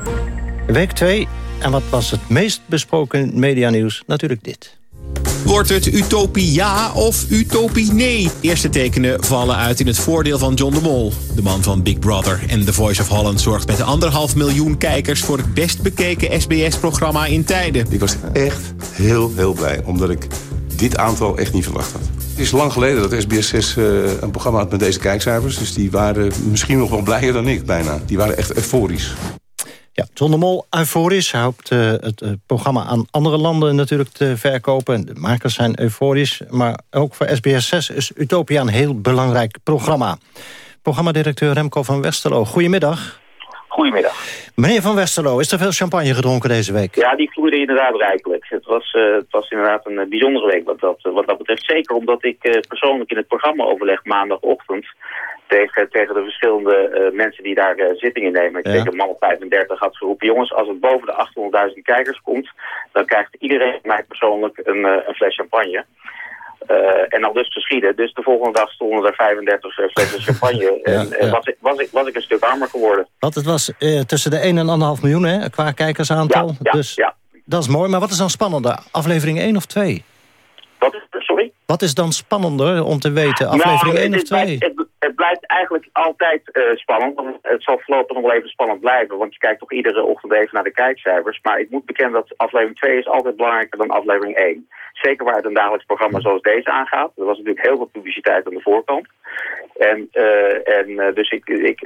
Week 2, en wat was het meest besproken medianieuws? Natuurlijk dit. Wordt het utopie ja of utopie nee? Eerste tekenen vallen uit in het voordeel van John de Mol. De man van Big Brother en The Voice of Holland zorgt met anderhalf miljoen kijkers... voor het best bekeken SBS-programma in tijden. Ik was echt heel, heel blij, omdat ik dit aantal echt niet verwacht had. Het is lang geleden dat SBS 6 uh, een programma had met deze kijkcijfers. Dus die waren misschien nog wel blijer dan ik bijna. Die waren echt euforisch. Ja, John de Mol euforisch. Hij hoopt uh, het uh, programma aan andere landen natuurlijk te verkopen. En de makers zijn euforisch. Maar ook voor SBS 6 is Utopia een heel belangrijk programma. Programmadirecteur Remco van Westerlo, goedemiddag. Goedemiddag. Meneer Van Westerlo, is er veel champagne gedronken deze week? Ja, die vloeide inderdaad rijkelijk. Het was, uh, het was inderdaad een bijzondere week wat dat, wat dat betreft. Zeker omdat ik persoonlijk in het programma overleg maandagochtend... tegen, tegen de verschillende mensen die daar zitting in nemen. Ik ja. tegen man 35 had geroepen... jongens, als het boven de 800.000 kijkers komt... dan krijgt iedereen mij persoonlijk een, een fles champagne. Uh, en al dus geschieden. Dus de volgende dag stonden er 35 flessen champagne. ja, en ja. Was, ik, was, ik, was ik een stuk armer geworden. Want het was uh, tussen de 1 en 1,5 miljoen hè, qua kijkersaantal. Dus ja. dat is mooi. Maar wat is dan spannender? Aflevering 1 of 2? Wat is sorry? Wat is dan spannender om te weten? Aflevering nou, 1 of 2? Blijft, het, het, blijft eigenlijk altijd uh, spannend. Het zal voorlopig nog wel even spannend blijven. Want je kijkt toch iedere ochtend even naar de kijkcijfers. Maar ik moet bekennen dat aflevering 2 is altijd belangrijker dan aflevering 1. Zeker waar het een dagelijks programma zoals deze aangaat. Er was natuurlijk heel veel publiciteit aan de voorkant. En, uh, en uh, dus ik, ik,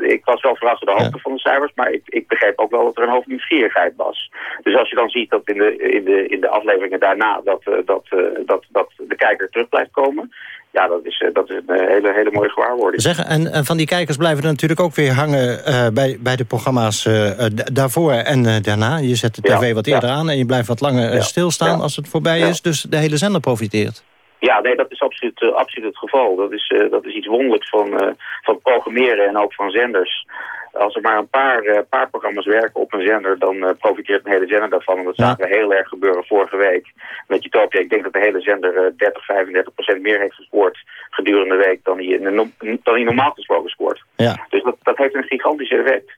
ik was wel verrast door de hoogte ja. van de cijfers. Maar ik, ik begreep ook wel dat er een hoop nieuwsgierigheid was. Dus als je dan ziet dat in de, in de, in de afleveringen daarna dat, dat, dat, dat de kijker terug blijft komen ja, dat is, dat is een hele, hele mooie gewaarwording. Zeg, en, en van die kijkers blijven er natuurlijk ook weer hangen uh, bij, bij de programma's uh, daarvoor en uh, daarna. Je zet de tv ja, wat eerder ja. aan en je blijft wat langer ja. stilstaan als het voorbij is. Dus de hele zender profiteert. Ja, nee, dat is absoluut, absoluut het geval. Dat is, dat is iets wonderlijks van, van programmeren en ook van zenders. Als er maar een paar, paar programma's werken op een zender, dan profiteert een hele zender daarvan. En dat zagen we heel erg gebeuren vorige week met Utopia. Ik denk dat de hele zender 30, 35 procent meer heeft gescoord gedurende de week dan hij, dan hij normaal gesproken scoort. Ja. Dus dat, dat heeft een gigantische effect.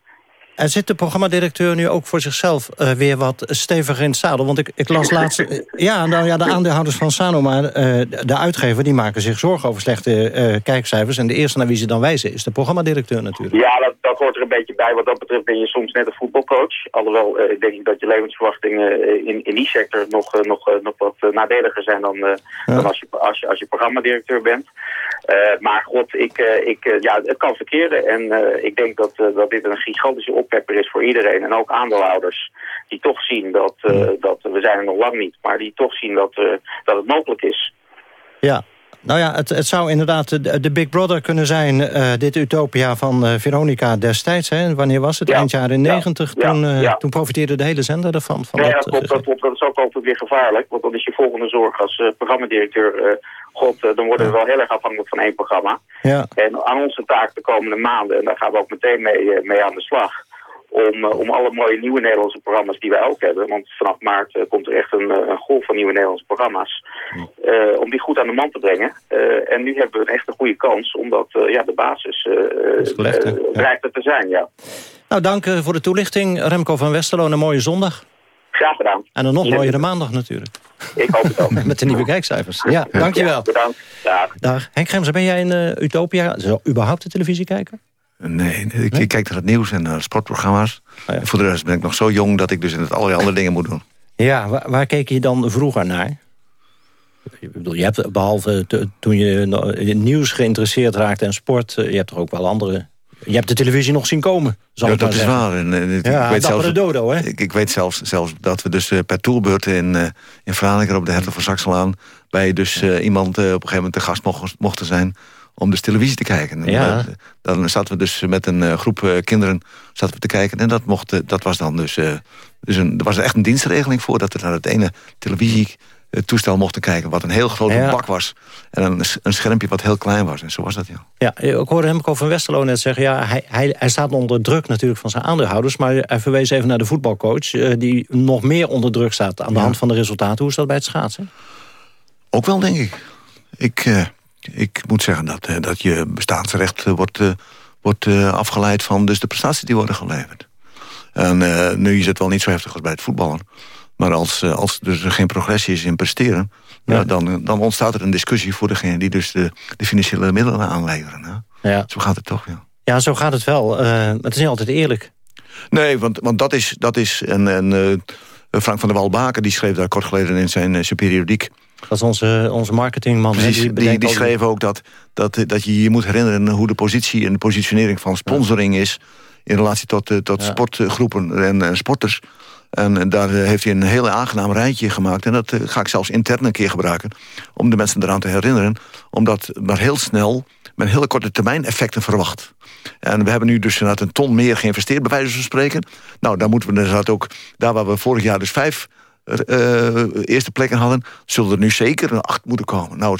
En zit de programmadirecteur nu ook voor zichzelf uh, weer wat steviger in het zadel? Want ik, ik las laatst... Uh, ja, nou ja, de aandeelhouders van Sanoma, uh, de uitgever... die maken zich zorgen over slechte kijkcijfers. En de eerste naar wie ze dan wijzen is de programmadirecteur natuurlijk. Ja, dat, dat hoort er een beetje bij. Wat dat betreft ben je soms net een voetbalcoach. Alhoewel denk ik dat je levensverwachtingen in, in die sector nog, nog, nog wat nadeliger zijn... dan, ja. dan als, je, als, je, als je programmadirecteur bent. maar god, ik, ik, ja, het kan verkeren. En ik denk dat, dat dit een gigantische op oppepper is voor iedereen. En ook aandeelhouders die toch zien dat, uh, dat we zijn er nog lang niet. Maar die toch zien dat, uh, dat het mogelijk is. Ja, nou ja, het, het zou inderdaad de, de Big Brother kunnen zijn... Uh, dit Utopia van Veronica destijds. Hè? Wanneer was het? Ja. Eind jaren negentig. Ja. Toen, Ja. toen profiteerde de hele zender ervan. Van Nee, dat, klopt, dat klopt. Dat is ook altijd weer gevaarlijk. Want dan is je volgende zorg als eh, programmadirecteur... eh, God, eh, dan worden we wel heel erg afhankelijk van één programma. Ja. En aan onze taak de komende maanden, en daar gaan we ook meteen mee, eh, mee aan de slag... Om, eh, om alle mooie nieuwe Nederlandse programma's die wij ook hebben... want vanaf maart eh, komt er echt een, eh, een golf van nieuwe Nederlandse programma's... om die goed aan de man te brengen. En nu hebben we echt een goede kans, omdat ja, de basis Is gelegd, er te zijn, ja. Nou, dank voor de toelichting. Remco van Westerlo, een mooie zondag. Graag gedaan. En een nog Ja. mooiere maandag natuurlijk. Ik hoop het ook. Met de nieuwe kijkcijfers. Ja, dankjewel. Ja, bedankt. Dag. Dag. Henk Gemser, ben jij in Utopia zo, überhaupt de televisie kijken? Nee, nee, ik, ik kijk naar het nieuws en naar sportprogramma's. En voor de rest ben ik nog zo jong dat ik dus in het allerlei andere dingen moet doen. Ja, waar, waar keek je dan vroeger naar? Ik bedoel, je hebt behalve toen je nieuws geïnteresseerd raakte en sport... eh, je hebt toch ook wel andere... Je hebt de televisie nog zien komen, zal Ja, ik dat is zeggen. waar. En, eh, ik, Ja, ik weet zelfs, dodo, hè? Ik, ik weet zelfs, zelfs dat we dus eh, per tourbeurt in, in Franeker op de Herten van Saxelaan... bij dus iemand op een gegeven moment te gast mochten zijn om dus televisie te kijken. Ja. eh, dan zaten we dus met een eh, groep eh, kinderen zaten we te kijken. En dat, mocht, dat was dan dus... dus een, er was echt een dienstregeling voor... dat we naar het ene televisietoestel mochten kijken... wat een heel grote Ja. bak was. En een, een schermpje wat heel klein was. En zo was dat, ja. Ja, ik hoorde Remco van Westerlo net zeggen... Ja, hij, hij, hij staat onder druk natuurlijk van zijn aandeelhouders... maar hij verwees even naar de voetbalcoach... die nog meer onder druk staat aan de Ja. hand van de resultaten. Hoe is dat bij het schaatsen? Ook wel, denk ik. Ik, ik moet zeggen dat, eh, dat je bestaansrecht eh, wordt, eh, wordt afgeleid van dus de prestaties die worden geleverd. En nu is het wel niet zo heftig als bij het voetballen. Maar als, als er geen progressie is in presteren... Ja. dan, dan ontstaat er een discussie voor degene die dus de, de financiële middelen aanleveren. Hè? Ja. Zo gaat het toch, ja. Ja, zo gaat het wel. Het is niet altijd eerlijk. Nee, want, want dat is... Dat is en, en, Frank van der Walbaken die schreef daar kort geleden in zijn, zijn periodiek... Dat is onze, onze marketingman. Precies, die, die al schreef ook dat, dat, dat je je moet herinneren... hoe de positie en de positionering van sponsoring is... in relatie tot, eh, tot sportgroepen en, en sporters. En, en daar eh, heeft hij een heel aangenaam rijtje gemaakt. En dat eh, ga ik zelfs intern een keer gebruiken... om de mensen eraan te herinneren. Omdat maar heel snel met hele korte termijn effecten verwacht. En we hebben nu dus inderdaad een ton meer geïnvesteerd... bij wijze van spreken. Nou, daar moeten we inderdaad ook... daar waar we vorig jaar dus vijf eh, eerste plekken hadden... zullen er nu zeker een acht moeten komen. Nou,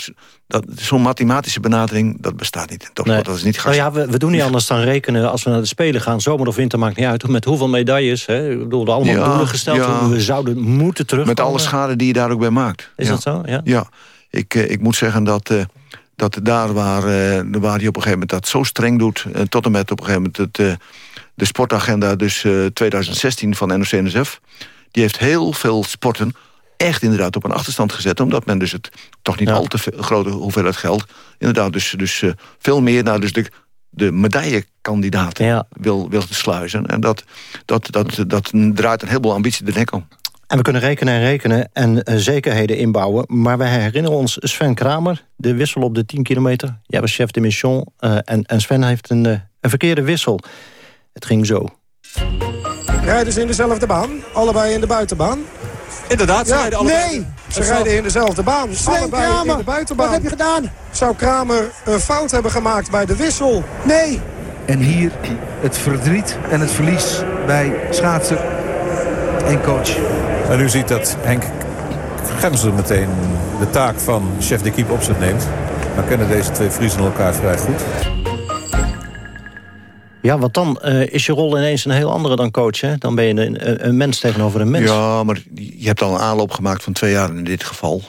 zo'n mathematische benadering, dat bestaat niet topsport. Dat is niet Nou ja, we, we doen niet anders dan rekenen als we naar de Spelen gaan. Zomer of winter maakt niet uit. Met hoeveel medailles. Hè? Ik bedoel, allemaal Ja, doelen gesteld. ja. We zouden moeten terugkomen. Met alle schade die je daar ook bij maakt. Is Ja. dat zo? Ja. Ja, ik, eh, ik moet zeggen dat, eh, dat daar waar, eh, waar je op een gegeven moment dat zo streng doet... tot en met op een gegeven moment het, de sportagenda dus eh, 2016 van NOC-NSF... die heeft heel veel sporten echt inderdaad op een achterstand gezet... omdat men dus het toch niet al te grote hoeveelheid geld... inderdaad dus, dus eh, veel meer naar dus de, de medaillekandidaten wil, wil sluizen. En dat, dat, dat, dat draait een heleboel ambitie de nek om. En we kunnen rekenen en rekenen en eh, zekerheden inbouwen. Maar wij herinneren ons Sven Kramer, de wissel op de 10 kilometer. Jij was chef de mission eh, en, en Sven heeft een, een verkeerde wissel. Het ging zo. Rijden ze in dezelfde baan? Allebei in de buitenbaan? Inderdaad, ze Ja, rijden allebei. Nee, ze zal- rijden in dezelfde baan. Allebei Kramer, in de buitenbaan. wat heb je gedaan? Zou Kramer een fout hebben gemaakt bij de wissel? Nee. En hier het verdriet en het verlies bij schaatser en coach. En u ziet dat Henk Gemser meteen de taak van chef de keep op zich neemt. Dan kennen deze twee Friesen elkaar vrij goed. Ja, want dan eh, is je rol ineens een heel andere dan coach. Hè? Dan ben je een, een, mens tegenover een mens. Ja, maar je hebt al een aanloop gemaakt van twee jaar in dit geval.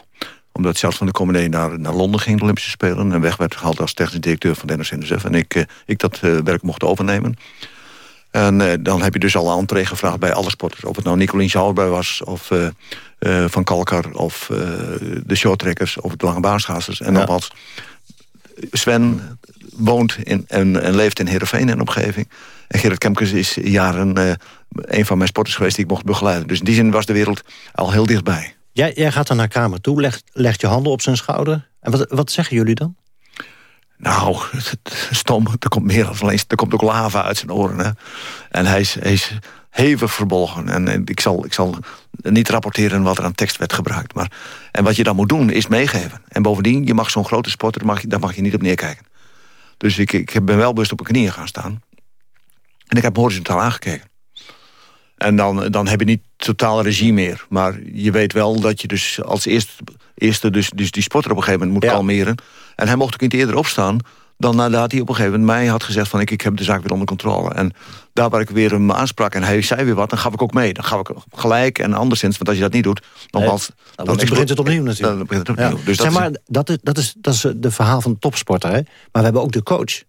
Omdat Charles van der Comedé naar, naar Londen ging, de Olympische Spelen. En weg werd gehaald als technisch directeur van de NOC-NSF. En ik, eh, ik dat eh, werk mocht overnemen. En dan heb je dus al entree gevraagd bij alle sporters. Of het nou Nicolien Schouwberg was, of Van Kalkar... of de shorttrekkers, of de lange baanschaatsers. En Ja. nogmaals, Sven woont in, en, en leeft in Heerenveen en omgeving. En Gerrit Kemkes is jaren eh, een van mijn sporters geweest die ik mocht begeleiden. Dus in die zin was de wereld al heel dichtbij. Jij, jij gaat dan naar Kramer toe, legt, legt je handen op zijn schouder. En wat, wat zeggen jullie dan? Nou, stom, er komt meer dan alleen... er komt ook lava uit zijn oren. Hè? En hij is, hij is hevig verbolgen. En, en ik, zal, ik zal niet rapporteren wat er aan tekst werd gebruikt. Maar, en wat je dan moet doen, is meegeven. En bovendien, je mag zo'n grote sporter, daar mag, je, daar mag je niet op neerkijken. Dus ik, ik ben wel bewust op mijn knieën gaan staan. En ik heb horizontaal aangekeken. En dan, dan heb je niet totaal regie meer. Maar je weet wel dat je dus als eerste, eerste dus, dus die sporter op een gegeven moment moet kalmeren. En hij mocht ook niet eerder opstaan dan nadat hij op een gegeven moment mij had gezegd... van ik, ik heb de zaak weer onder controle. En daar waar ik weer hem aansprak en hij zei weer wat... dan gaf ik ook mee. Dan gaf ik gelijk en anderszins. Want als je dat niet doet, nogmaals... Nee, dan, begint het opnieuw natuurlijk. Dan begint het opnieuw. Dus zeg dat maar, dat is, dat, is, dat is de verhaal van de topsporter. Hè? Maar we hebben ook de coach.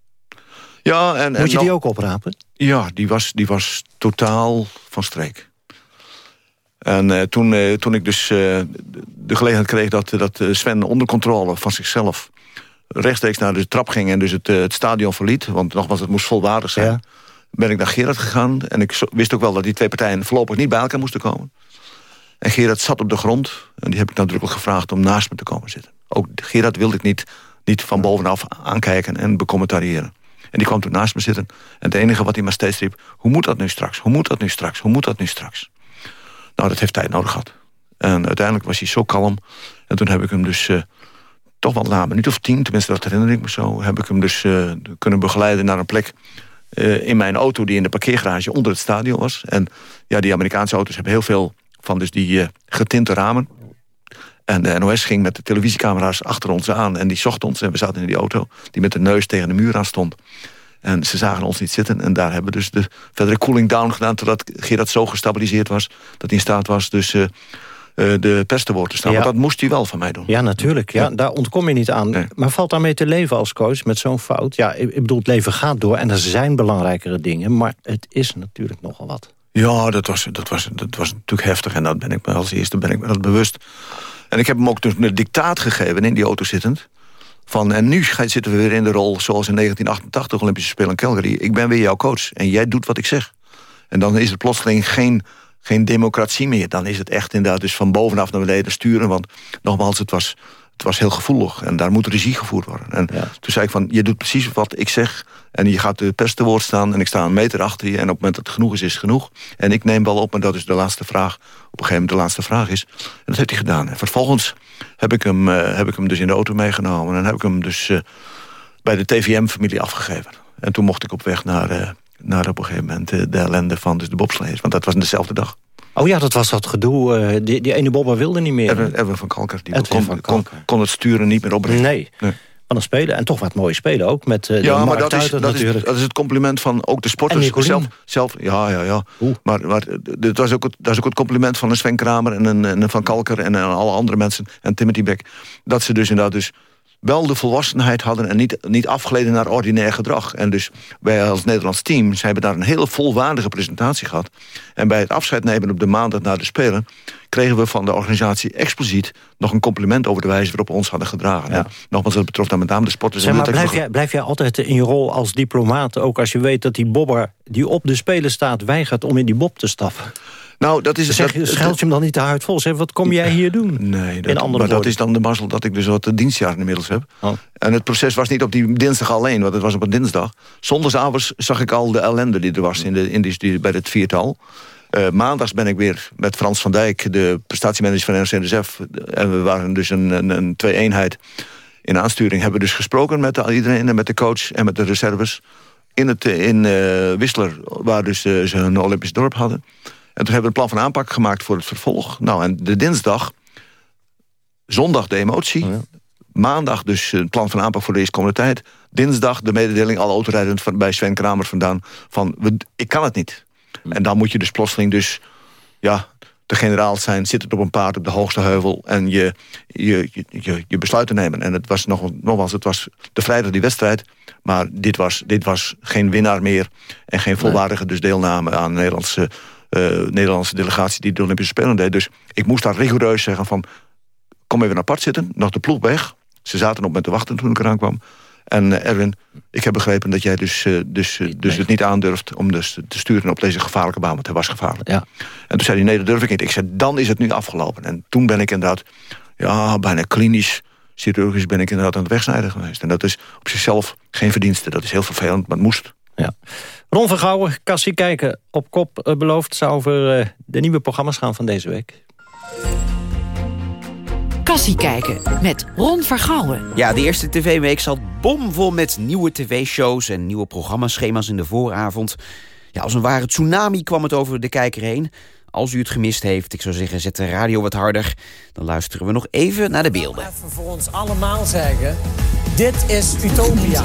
Ja, en, Moet je die ook oprapen? Ja, die was, die was totaal van streek. En uh, toen, uh, toen ik dus uh, de gelegenheid kreeg dat, dat Sven onder controle van zichzelf... rechtstreeks naar de trap ging en dus het, het stadion verliet... want nogmaals, het moest volwaardig zijn... Ja. ben ik naar Gerard gegaan. En ik wist ook wel dat die twee partijen voorlopig niet bij elkaar moesten komen. En Gerard zat op de grond. En die heb ik nadrukkelijk gevraagd om naast me te komen zitten. Ook Gerard wilde ik niet, niet van bovenaf aankijken en becommentariëren. En die kwam toen naast me zitten. En het enige wat hij maar steeds riep... hoe moet dat nu straks? Hoe moet dat nu straks? Hoe moet dat nu straks? Nou, dat heeft tijd nodig gehad. En uiteindelijk was hij zo kalm. En toen heb ik hem dus... Uh, toch wel na een minuut of tien, tenminste dat herinner ik me zo... heb ik hem dus uh, kunnen begeleiden naar een plek... Uh, in mijn auto die in de parkeergarage onder het stadion was. En ja, die Amerikaanse auto's hebben heel veel van dus die getinte ramen. En de NOS ging met de televisiecamera's achter ons aan. En die zocht ons en we zaten in die auto... die met de neus tegen de muur aan stond. En ze zagen ons niet zitten. En daar hebben we dus de verdere cooling down gedaan... totdat Gerard zo gestabiliseerd was... dat hij in staat was dus uh, uh, de pers te woord te staan. Ja. Want dat moest hij wel van mij doen. Ja, natuurlijk. Ja, ja. Daar ontkom je niet aan. Nee. Maar valt daarmee te leven als coach met zo'n fout? Ja, ik bedoel, het leven gaat door en er zijn belangrijkere dingen. Maar het is natuurlijk nogal wat. Ja, dat was, dat was, dat was natuurlijk heftig. En dat ben ik me als eerste ben ik me dat bewust. En ik heb hem ook dus een dictaat gegeven in die auto zittend. Van, en nu zitten we weer in de rol zoals in 1988 Olympische Spelen in Calgary. Ik ben weer jouw coach en jij doet wat ik zeg. En dan is het plotseling geen, geen democratie meer. Dan is het echt inderdaad dus van bovenaf naar beneden sturen. Want nogmaals, het was, het was heel gevoelig. En daar moet regie gevoerd worden. En ja. toen zei ik van, je doet precies wat ik zeg. En je gaat de pers te woord staan. En ik sta een meter achter je. En op het moment dat het genoeg is, is het genoeg. En ik neem wel op, en dat is de laatste vraag. Op een gegeven moment de laatste vraag is. En dat heeft hij gedaan. En vervolgens heb ik hem, uh, heb ik hem dus in de auto meegenomen. En heb ik hem dus uh, bij de TVM-familie afgegeven. En toen mocht ik op weg naar, uh, naar op een gegeven moment de ellende van dus de bobslees. Want dat was dezelfde dag. Oh ja, dat was dat gedoe. die, die ene bobber wilde niet meer. Erwin, Erwin van Kalker. Die kon, van Kalker. Kon, kon, het sturen niet meer opbrengen. Nee. nee. Van een spelen. En toch wat mooie spelen ook. Met uh, ja, maar dat is, dat, is, dat is het compliment van ook de sporters zelf. zelf ja, ja, ja. Oeh. Maar, maar dat, was ook het, dat is ook het compliment van een Sven Kramer en een, en een Van Kalker en, en alle andere mensen. En Timothy Beck. Dat ze dus inderdaad dus wel de volwassenheid hadden... en niet, niet afgeleden naar ordinair gedrag. En dus wij als Nederlands team... hebben daar een hele volwaardige presentatie gehad. En bij het afscheid nemen op de maandag na de Spelen... kregen we van de organisatie expliciet nog een compliment... over de wijze waarop we ons hadden gedragen. Ja. Nogmaals, dat betrof dan met name de sporters. Zeg maar, blijf, jij, blijf jij altijd in je rol als diplomaat... ook als je weet dat die bobber die op de Spelen staat... weigert om in die bob te stappen? Nou, dat is... Zeg, dat, je hem dan niet te hard vol? Zeg, wat kom jij hier doen? Nee, dat, maar dat is dan de mazzel dat ik dus wat dienstjaar inmiddels heb. Oh. En het proces was niet op die dinsdag alleen, want het was op een dinsdag. Zondagsavonds zag ik al de ellende die er was in de, in die, bij het viertal. Uh, maandags ben ik weer met Frans van Dijk, de prestatiemanager van NRC-NSF. En we waren dus een, een, een twee-eenheid in aansturing. Hebben we dus gesproken met de, iedereen, met de coach en met de reserves. In, het, in uh, Whistler, waar dus uh, ze een Olympisch dorp hadden. En toen hebben we een plan van aanpak gemaakt voor het vervolg. Nou, en de dinsdag, zondag de emotie... Oh ja. maandag dus een plan van aanpak voor de eerstkomende tijd... dinsdag de mededeling, alle autorijdend van, bij Sven Kramer vandaan... van, we, ik kan het niet. Hm. En dan moet je dus plotseling dus... ja, de generaal zijn, zitten op een paard op de hoogste heuvel... en je, je, je, je besluiten nemen. En het was nog, nogmaals, het was de vrijdag die wedstrijd... maar dit was, dit was geen winnaar meer... en geen volwaardige dus deelname aan Nederlandse Nederlandse delegatie die de Olympische Spelen deed. Dus ik moest daar rigoureus zeggen van... kom even apart zitten, nog de ploeg weg. Ze zaten op met te wachten toen ik eraan kwam. En uh, Erwin, ik heb begrepen dat jij dus, uh, dus, dus het niet aandurft... om dus te sturen op deze gevaarlijke baan, want hij was gevaarlijk. Ja. En toen zei hij, nee, dat durf ik niet. Ik zei, dan is het nu afgelopen. En toen ben ik inderdaad, ja, bijna klinisch chirurgisch ben ik inderdaad aan het wegsnijden geweest. En dat is op zichzelf geen verdienste. Dat is heel vervelend, maar het moest. Ja. Ron Vergouwen, Cassie Kijken op kop eh, beloofd... zou over eh, de nieuwe programma's gaan van deze week. Kassie kijken met Ron Vergouwen. Ja, de eerste tv-week zat bomvol met nieuwe tv-shows en nieuwe programmaschema's in de vooravond. Ja, als een ware tsunami kwam het over de kijker heen. Als u het gemist heeft, ik zou zeggen, zet de radio wat harder. Dan luisteren we nog even naar de beelden. Even voor ons allemaal zeggen, dit is Utopia.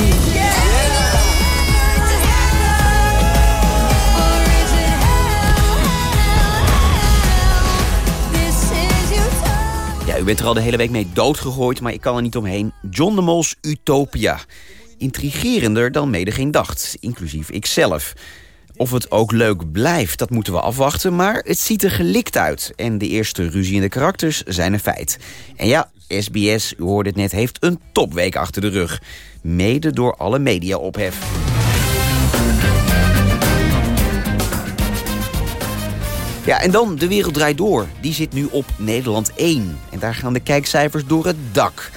U bent er al de hele week mee doodgegooid, maar ik kan er niet omheen. John de Mol's Utopia. Intrigerender dan menigeen dacht, inclusief ikzelf. Of het ook leuk blijft, dat moeten we afwachten, maar het ziet er gelikt uit. En de eerste ruzie in de karakters zijn een feit. En ja, SBS, u hoorde het net, heeft een topweek achter de rug. Mede door alle media-ophef. Ja, en dan De Wereld Draait Door. Die zit nu op Nederland 1. En daar gaan de kijkcijfers door het dak.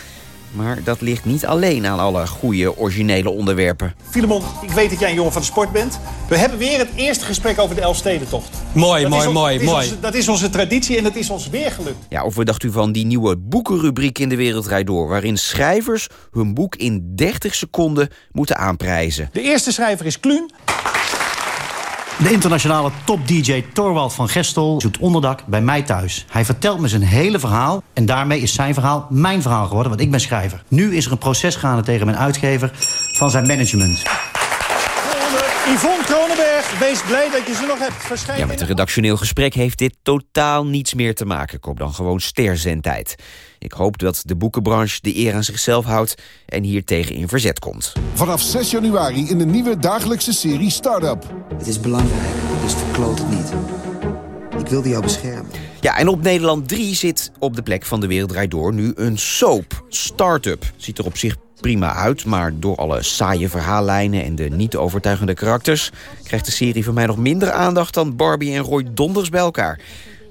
Maar dat ligt niet alleen aan alle goede, originele onderwerpen. Filemon, ik weet dat jij een jongen van de sport bent. We hebben weer het eerste gesprek over de Elfstedentocht. Mooi, Dat mooi, mooi, dat is mooi. onze- dat is onze traditie en dat is ons weer gelukt. Ja, of wat dacht u van die nieuwe boekenrubriek in De Wereld Draait Door... waarin schrijvers hun boek in 30 seconden moeten aanprijzen. De eerste schrijver is Kluun. De internationale top-dj Torwald van Gestel zoekt onderdak bij mij thuis. Hij vertelt me zijn hele verhaal en daarmee is zijn verhaal mijn verhaal geworden, want ik ben schrijver. Nu is er een proces gaande tegen mijn uitgever van zijn management. Yvonne Wees blij dat je ze nog hebt. Verschijnen. Ja, met een redactioneel gesprek heeft dit totaal niets meer te maken. Koop dan gewoon sterzendtijd. Ik hoop dat de boekenbranche de eer aan zichzelf houdt... en hier tegen in verzet komt. Vanaf 6 januari in de nieuwe dagelijkse serie Startup. Het is belangrijk, dus verkloot het niet. Ik wilde jou beschermen. Ja, en op Nederland 3 zit op de plek van De Wereld Draait Door nu een soap. Startup. Ziet er op zich prima uit, maar door alle saaie verhaallijnen... en de niet overtuigende karakters... krijgt de serie van mij nog minder aandacht dan Barbie en Roy Donders bij elkaar.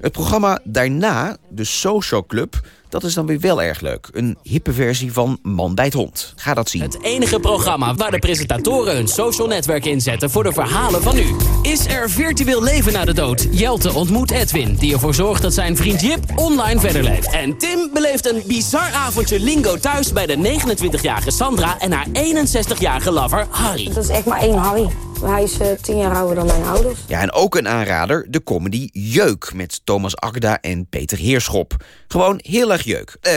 Het programma daarna, de Social Club... dat is dan weer wel erg leuk. Een hippe versie van Man bij het Hond. Ga dat zien. Het enige programma waar de presentatoren hun social netwerk inzetten voor de verhalen van u. Is er virtueel leven na de dood? Jelte ontmoet Edwin, die ervoor zorgt dat zijn vriend Jip online verder leeft. En Tim beleeft een bizar avondje lingo thuis bij de 29-jarige Sandra en haar 61-jarige lover Harry. Dat is echt maar één Harry. Hij is eh, tien jaar ouder dan mijn ouders. Ja, en ook een aanrader, de comedy Jeuk... met Thomas Akda en Peter Heerschop. Gewoon heel erg jeuk. Eh,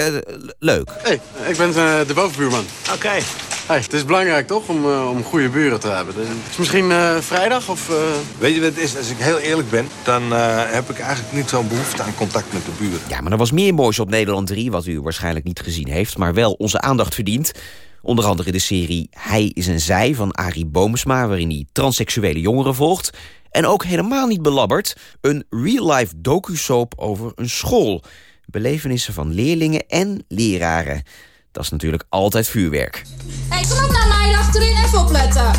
leuk. Hey, ik ben eh, de bovenbuurman. Oké. Hey, het is belangrijk toch om, om goede buren te hebben. Dus, het is misschien eh, vrijdag of... Weet je wat het is? Als ik heel eerlijk ben, dan eh, heb ik eigenlijk niet zo'n behoefte aan contact met de buren. Ja, maar er was meer moois op Nederland 3... wat u waarschijnlijk niet gezien heeft, maar wel onze aandacht verdient. Onder andere de serie Hij is een Zij van Arie Boomsma... waarin hij transseksuele jongeren volgt. En ook helemaal niet belabberd... een real-life docu-soap over een school. Belevenissen van leerlingen en leraren. Dat is natuurlijk altijd vuurwerk. Hey, kom op naar mij achterin, even opletten.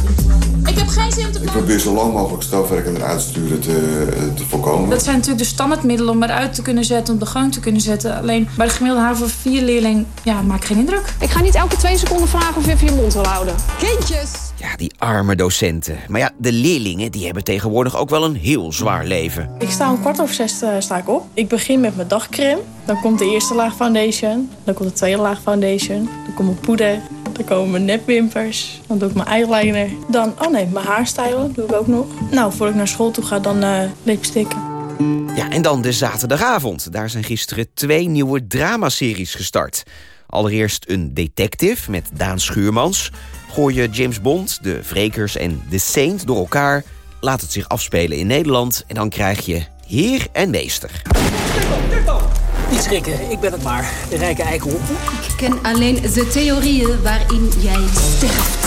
Ik heb geen zin om te Ik probeer zo lang mogelijk strafwerk en uitsturen te, te voorkomen. Dat zijn natuurlijk de standaardmiddelen om eruit te kunnen zetten, om de gang te kunnen zetten. Alleen bij de gemiddelde HAVO 4 leerling, ja, maakt geen indruk. Ik ga niet elke twee seconden vragen of je even je mond wil houden. Kindjes! Ja, die arme docenten. Maar ja, de leerlingen die hebben tegenwoordig ook wel een heel zwaar leven. Ik sta om kwart over zes eh, sta ik op. Ik begin met mijn dagcreme. Dan komt de eerste laag foundation. Dan komt de tweede laag foundation. Dan komt mijn poeder. Dan komen mijn nepwimpers. Dan doe ik mijn eyeliner. Dan, oh nee, mijn haarstylen doe ik ook nog. Nou, voor ik naar school toe ga, dan lipsticken. Ja, en dan de zaterdagavond. Daar zijn gisteren twee nieuwe dramaseries gestart. Allereerst een detective met Daan Schuurmans. Gooi je James Bond, de Wrekers en de Saint door elkaar... laat het zich afspelen in Nederland... en dan krijg je heer en meester. Niet schrikken, ik ben het maar. De rijke eikel. Ik ken alleen de theorieën waarin jij sterft.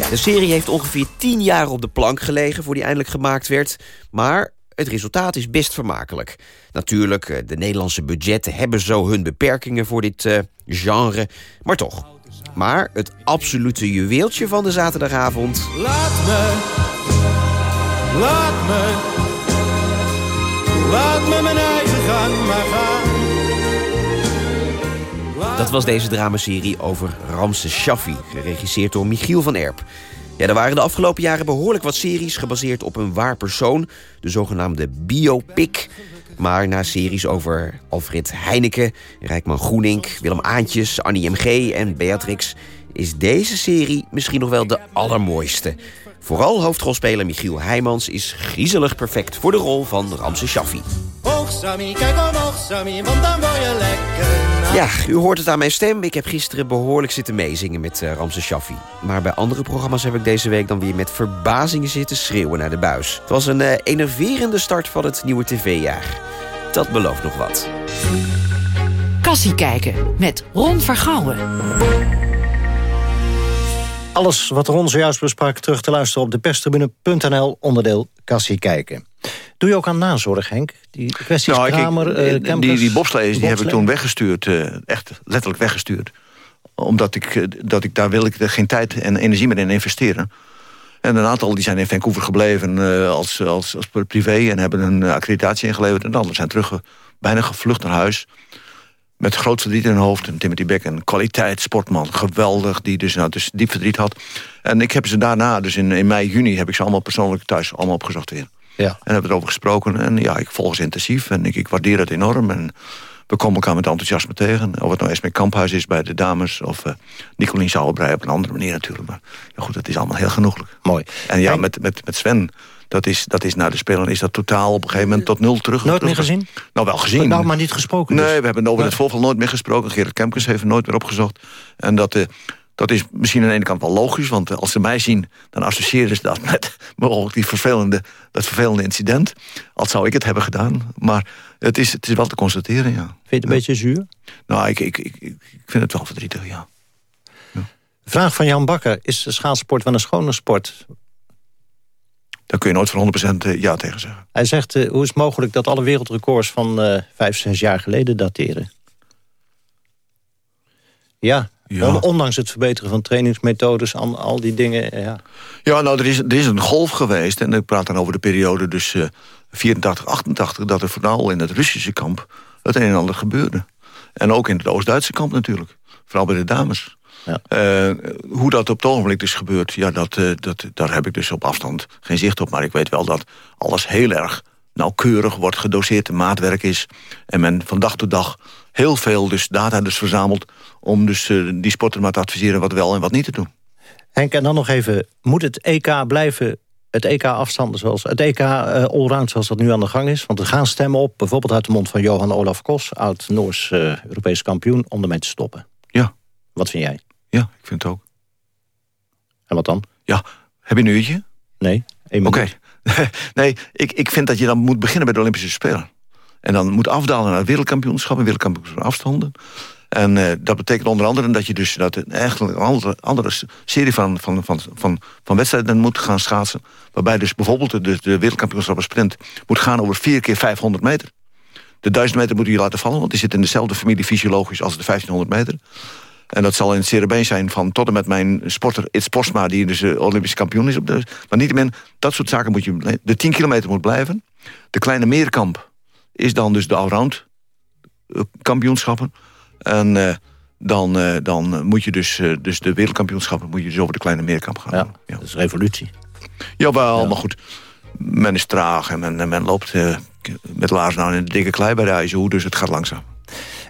Ja, de serie heeft ongeveer tien jaar op de plank gelegen... voor die eindelijk gemaakt werd. Maar het resultaat is best vermakelijk. Natuurlijk, eh, de Nederlandse budgetten hebben zo hun beperkingen voor dit eh, genre. Maar toch. Maar het absolute juweeltje van de zaterdagavond... Laat me, laat me, laat me mijn eigen gang maar gaan. Dat was deze dramaserie over Ramses Shaffi, geregisseerd door Michiel van Erp. Ja, er waren de afgelopen jaren behoorlijk wat series gebaseerd op een waar persoon, de zogenaamde biopic. Maar na series over Alfred Heineken, Rijkman Groenink, Willem Aantjes, Annie M.G. en Beatrix... is deze serie misschien nog wel de allermooiste. Vooral hoofdrolspeler Michiel Heijmans is griezelig perfect voor de rol van Ramses Shaffi. Sammy, kijk omhoog Sammy, want dan word je lekker Ja, u hoort het aan mijn stem. Ik heb gisteren behoorlijk zitten meezingen met uh, Ramses Shaffi. Maar bij andere programma's heb ik deze week dan weer met verbazing zitten schreeuwen naar de buis. Het was een uh, enerverende start van het nieuwe tv-jaar. Dat belooft nog wat. Kassie kijken met Ron Vergouwen. Alles wat Ron zojuist besprak terug te luisteren op de perstribune.nl onderdeel Kassie kijken. Doe je ook aan nazorg, Henk? Die kwesties nou, Kramer, ik, uh, die, die, bobslees die heb ik toen weggestuurd. Uh, echt letterlijk weggestuurd. Omdat ik, uh, dat ik daar wil ik geen tijd en energie meer in investeren. En een aantal die zijn in Vancouver gebleven als, als, als privé... en hebben een accreditatie ingeleverd. En de anderen zijn terug, bijna gevlucht naar huis met groot verdriet in hun hoofd. En Timothy Beck, een kwaliteit sportman, geweldig, die dus, nou, dus diep verdriet had. En ik heb ze daarna, dus in, in mei, juni, heb ik ze allemaal persoonlijk thuis allemaal opgezocht weer. Ja. En hebben erover gesproken. En ja, ik volg ze intensief en ik, ik waardeer het enorm. En we komen elkaar met enthousiasme tegen. Of het nou eens met Kamphuis is bij de dames... of uh, Nicolien Sauerbrei op een andere manier natuurlijk. Maar ja, goed, het is allemaal heel genoeglijk. Mooi. En ja, met, met, met Sven... Dat is, dat is naar de Spelen is dat totaal op een gegeven moment tot nul terug. Nooit terug. meer gezien? Nou, wel gezien. Nou, maar niet gesproken Nee, dus. we hebben over het voorval nooit meer gesproken. Gerrit Kemkes heeft nooit meer opgezocht. En dat, uh, dat is misschien aan de ene kant wel logisch... want als ze mij zien, dan associëren ze dat met mogelijk die vervelende, dat vervelende incident. Als zou ik het hebben gedaan. Maar het is, het is wel te constateren, ja. Vind je het een ja. beetje zuur? Nou, ik, ik, ik, ik vind het wel verdrietig, ja. ja. Vraag van Jan Bakker. Is schaatsport wel een schone sport? Daar kun je nooit van 100% ja tegen zeggen. Hij zegt, uh, hoe is het mogelijk dat alle wereldrecords van uh, vijf, zes jaar geleden dateren? Ja, ja. ondanks het verbeteren van trainingsmethodes, al, al die dingen. Ja, ja nou, er is, er is een golf geweest. En ik praat dan over de periode dus uh, 84, 88... dat er vooral in het Russische kamp het een en ander gebeurde. En ook in het Oost-Duitse kamp natuurlijk. Vooral bij de dames. Ja. Uh, hoe dat op het ogenblik dus gebeurt, ja, dat, uh, dat, daar heb ik dus op afstand geen zicht op. Maar ik weet wel dat alles heel erg nauwkeurig wordt gedoseerd, maatwerk is. En men van dag tot dag heel veel dus data dus verzamelt... om dus uh, die sporter maar te adviseren wat wel en wat niet te doen. Henk, en dan nog even, moet het EK blijven... Het EK afstanden zoals het EK uh, allround zoals dat nu aan de gang is. Want er gaan stemmen op, bijvoorbeeld uit de mond van Johan Olaf Kos... oud Noors uh, Europees kampioen, om ermee te stoppen. Ja. Wat vind jij? Ja, ik vind het ook. En wat dan? Ja, heb je een uurtje? Nee, Oké. Okay. nee, ik, ik vind dat je dan moet beginnen bij de Olympische Spelen. En dan moet afdalen naar het wereldkampioenschap... en wereldkampioenschap afstanden. En uh, dat betekent onder andere dat je dus dat eigenlijk een andere, andere serie van, van, van, van, van wedstrijden moet gaan schaatsen. Waarbij dus bijvoorbeeld de, de wereldkampioenschap sprint moet gaan over 4 keer 500 meter. De 1000 meter moet je laten vallen, want die zit in dezelfde familie fysiologisch als de 1500 meter. En dat zal in het cerebeen zijn van tot en met mijn sporter Its Postma... die dus uh, Olympisch kampioen is. Op de, maar niet dat soort zaken moet je... De 10 kilometer moet blijven. De kleine meerkamp is dan dus de allround uh, kampioenschappen. En uh, dan, uh, dan moet je dus, uh, dus de wereldkampioenschappen... moet je dus over de kleine meerkamp gaan. Ja, ja. dat is revolutie. Jawel, ja. maar goed. Men is traag en men, men loopt met laars nou in de dikke klei bij de ijzerhoe. Dus het gaat langzaam.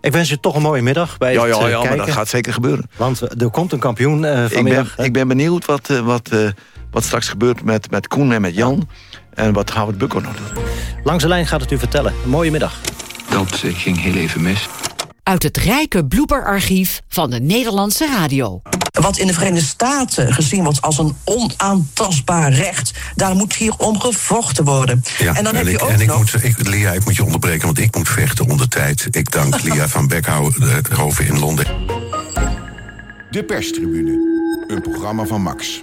Ik wens je toch een mooie middag bij ja, het ja, ja, kijken. maar dat gaat zeker gebeuren. Want er komt een kampioen uh, vanmiddag. Ik ben, ik ben benieuwd wat, uh, wat, uh, wat straks gebeurt met, met Koen en met Jan. En wat Howard Bukko nog doet. Langs de lijn gaat het u vertellen. Een mooie middag. Dat ging heel even mis. Uit het rijke blooperarchief van de Nederlandse radio. Wat in de Verenigde Staten gezien wordt als een onaantastbaar recht... daar moet hier om gevochten worden. Ja, en dan en heb ik, je ook en ik nog... moet, ik, Lia, ik moet je onderbreken, want ik moet vechten onder tijd. Ik dank Lia van Beckhoven in Londen. De perstribune, een programma van Max.